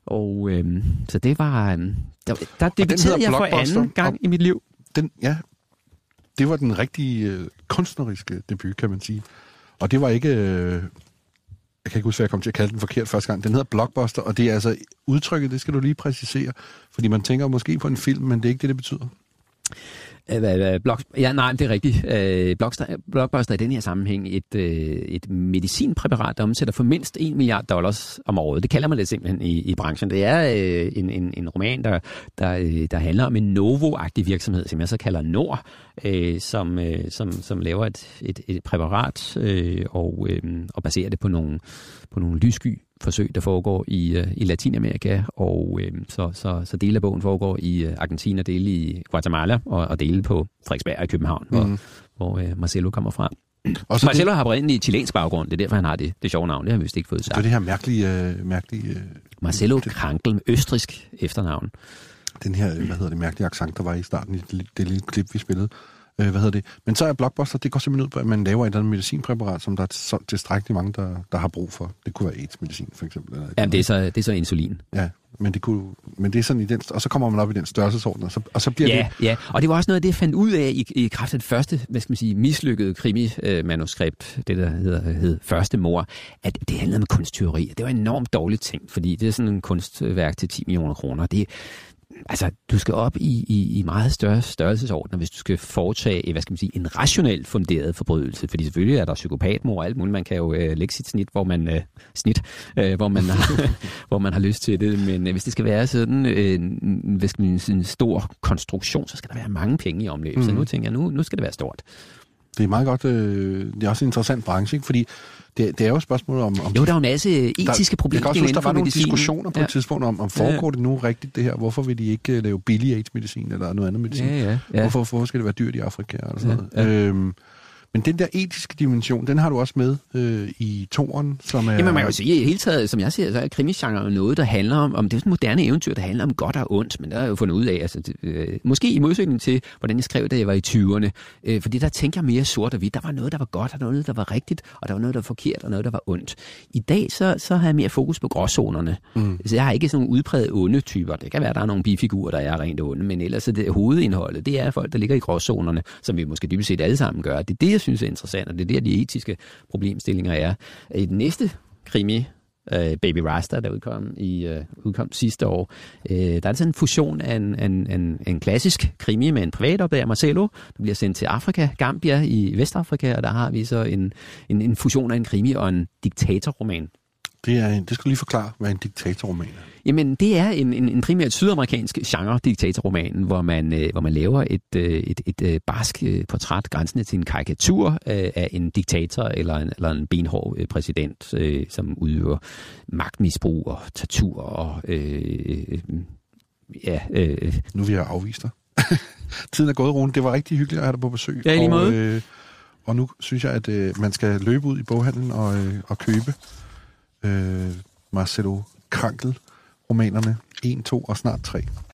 Speaker 5: og øhm, så det var... Øhm, der, der debuterede jeg for anden gang
Speaker 4: og-
Speaker 5: i mit liv.
Speaker 4: Den, ja, det var den rigtige øh, kunstneriske debut, kan man sige. Og det var ikke... Øh, jeg kan ikke huske, hvad jeg kom til at kalde den forkert første gang. Den hedder Blockbuster, og det er altså udtrykket, det skal du lige præcisere. Fordi man tænker måske på en film, men det er ikke det, det betyder.
Speaker 5: Øh, Blok, ja, nej, det er rigtigt. Øh, Blockbuster, Blockbuster er i den her sammenhæng et, øh, et medicinpræparat, der omsætter for mindst 1 milliard dollars om året. Det kalder man det simpelthen i, i branchen. Det er øh, en, en, en roman, der, der, øh, der handler om en Novo-agtig virksomhed, som jeg så kalder Nord, øh, som, øh, som, som laver et, et, et præparat øh, og, øh, og baserer det på nogle, på nogle lyssky forsøg, der foregår i, øh, i Latinamerika, og øh, så, så, så dele af bogen foregår i øh, Argentina, dele i Guatemala, og, og dele på Frederiksberg i København, hvor,
Speaker 4: Mhm.
Speaker 5: hvor øh, Marcelo kommer fra.
Speaker 4: Og så
Speaker 5: Marcelo
Speaker 4: det,
Speaker 5: har oprindeligt chilensk baggrund, det er derfor, han har det, det sjove navn. Det har vi vist ikke fået
Speaker 4: det er
Speaker 5: sagt.
Speaker 4: det her mærkelige... Øh, mærkelige øh,
Speaker 5: Marcelo Krankel med østrisk efternavn.
Speaker 4: den her, hvad hedder det, mærkelige accent, der var i starten i det, det lille klip, vi spillede. Øh, hvad hedder det? Men så er Blockbuster, det går simpelthen ud på, at man laver et eller andet medicinpræparat, som der er så tilstrækkeligt mange, der, der har brug for. Det kunne være AIDS-medicin, for eksempel. Eller et
Speaker 5: Ja,
Speaker 4: eller
Speaker 5: det er så, det er så insulin.
Speaker 4: Ja, men det, kunne, men det er sådan i den, og så kommer man op i den størrelsesorden, og så, og så bliver
Speaker 5: Ja,
Speaker 4: det...
Speaker 5: ja, og det var også noget af det, jeg fandt ud af i, i kraft af det første, hvad skal man sige, mislykkede krimi-manuskript, det der hedder, hed Første Mor, at det handlede om kunstteori. Det var en enormt dårligt ting, fordi det er sådan en kunstværk til 10 millioner kroner. Det, altså, du skal op i, i, i meget større størrelsesordner, hvis du skal foretage, hvad skal man sige, en rationelt funderet forbrydelse. Fordi selvfølgelig er der psykopatmor og alt muligt. Man kan jo øh, lægge sit snit, hvor man, øh, snit, øh, hvor, man har, hvor man har lyst til det. Men øh, hvis det skal være sådan øh, en, hvad skal man sige, en stor konstruktion, så skal der være mange penge i omløb. Mm. Så nu tænker jeg, nu, nu skal det være stort.
Speaker 4: Det er meget godt... Øh, det er også en interessant branche, ikke? fordi det, det er jo et spørgsmål om... om
Speaker 5: Jo, der er jo en masse etiske
Speaker 4: der, jeg kan også huske, der var nogle
Speaker 5: medicinen.
Speaker 4: diskussioner på
Speaker 5: ja.
Speaker 4: et tidspunkt om, om foregår det nu rigtigt det her? Hvorfor vil de ikke øh, lave billig AIDS-medicin eller noget andet medicin?
Speaker 5: Ja, ja, ja.
Speaker 4: Hvorfor, hvorfor skal det være dyrt i Afrika? Eller sådan
Speaker 5: Ja,
Speaker 4: noget? Øhm, Men den der etiske dimension, den har du også med øh, i toren, som er...
Speaker 5: Jamen man kan jo sige, i hele taget, som jeg ser, så er krimisgenre noget, der handler om, om det er sådan moderne eventyr, der handler om godt og ondt, men der jeg jo fundet ud af, altså, det, øh, måske i modsætning til, hvordan jeg skrev, da jeg var i 20'erne, øh, fordi der tænker jeg mere sort og hvidt. Der var noget, der var godt, og noget, der var rigtigt, og der var noget, der var forkert, og noget, der var ondt. I dag, så, så har jeg mere fokus på gråzonerne. Mm. Så jeg har ikke sådan nogle udpræget onde typer. Det kan være, at der er nogle bifigurer, der er rent onde, men ellers er det hovedindholdet, det er folk, der ligger i gråzonerne, som vi måske dybest set alle sammen gør. Det er det, jeg synes er interessant, og det er der, de etiske problemstillinger er. I den næste krimi, øh, Baby Rasta, der udkom, i, uh, udkom sidste år. Uh, der er sådan en fusion af en, en, en, en klassisk krimi med en privatopdager, Marcelo, der bliver sendt til Afrika, Gambia i Vestafrika, og der har vi så en, en, en fusion af en krimi og en diktatorroman.
Speaker 4: Det, er, det skal du lige forklare, hvad en diktatorroman er.
Speaker 5: Jamen, det er en, en, en primært sydamerikansk genre, diktatorromanen, hvor man, øh, hvor man laver et, øh, et, et, et barsk øh, portræt grænsende til en karikatur øh, af en diktator eller en, eller en benhård øh, præsident, øh, som udøver magtmisbrug og tortur og... Øh, ja, øh,
Speaker 4: Nu vil jeg afvise dig. Tiden er gået, Rune. Det var rigtig hyggeligt at have dig på besøg.
Speaker 5: Ja, i lige måde.
Speaker 4: Og, øh, og nu synes jeg, at øh, man skal løbe ud i boghandlen og, øh, og købe øh, Marcelo Krankel romanerne 1, 2 og snart 3.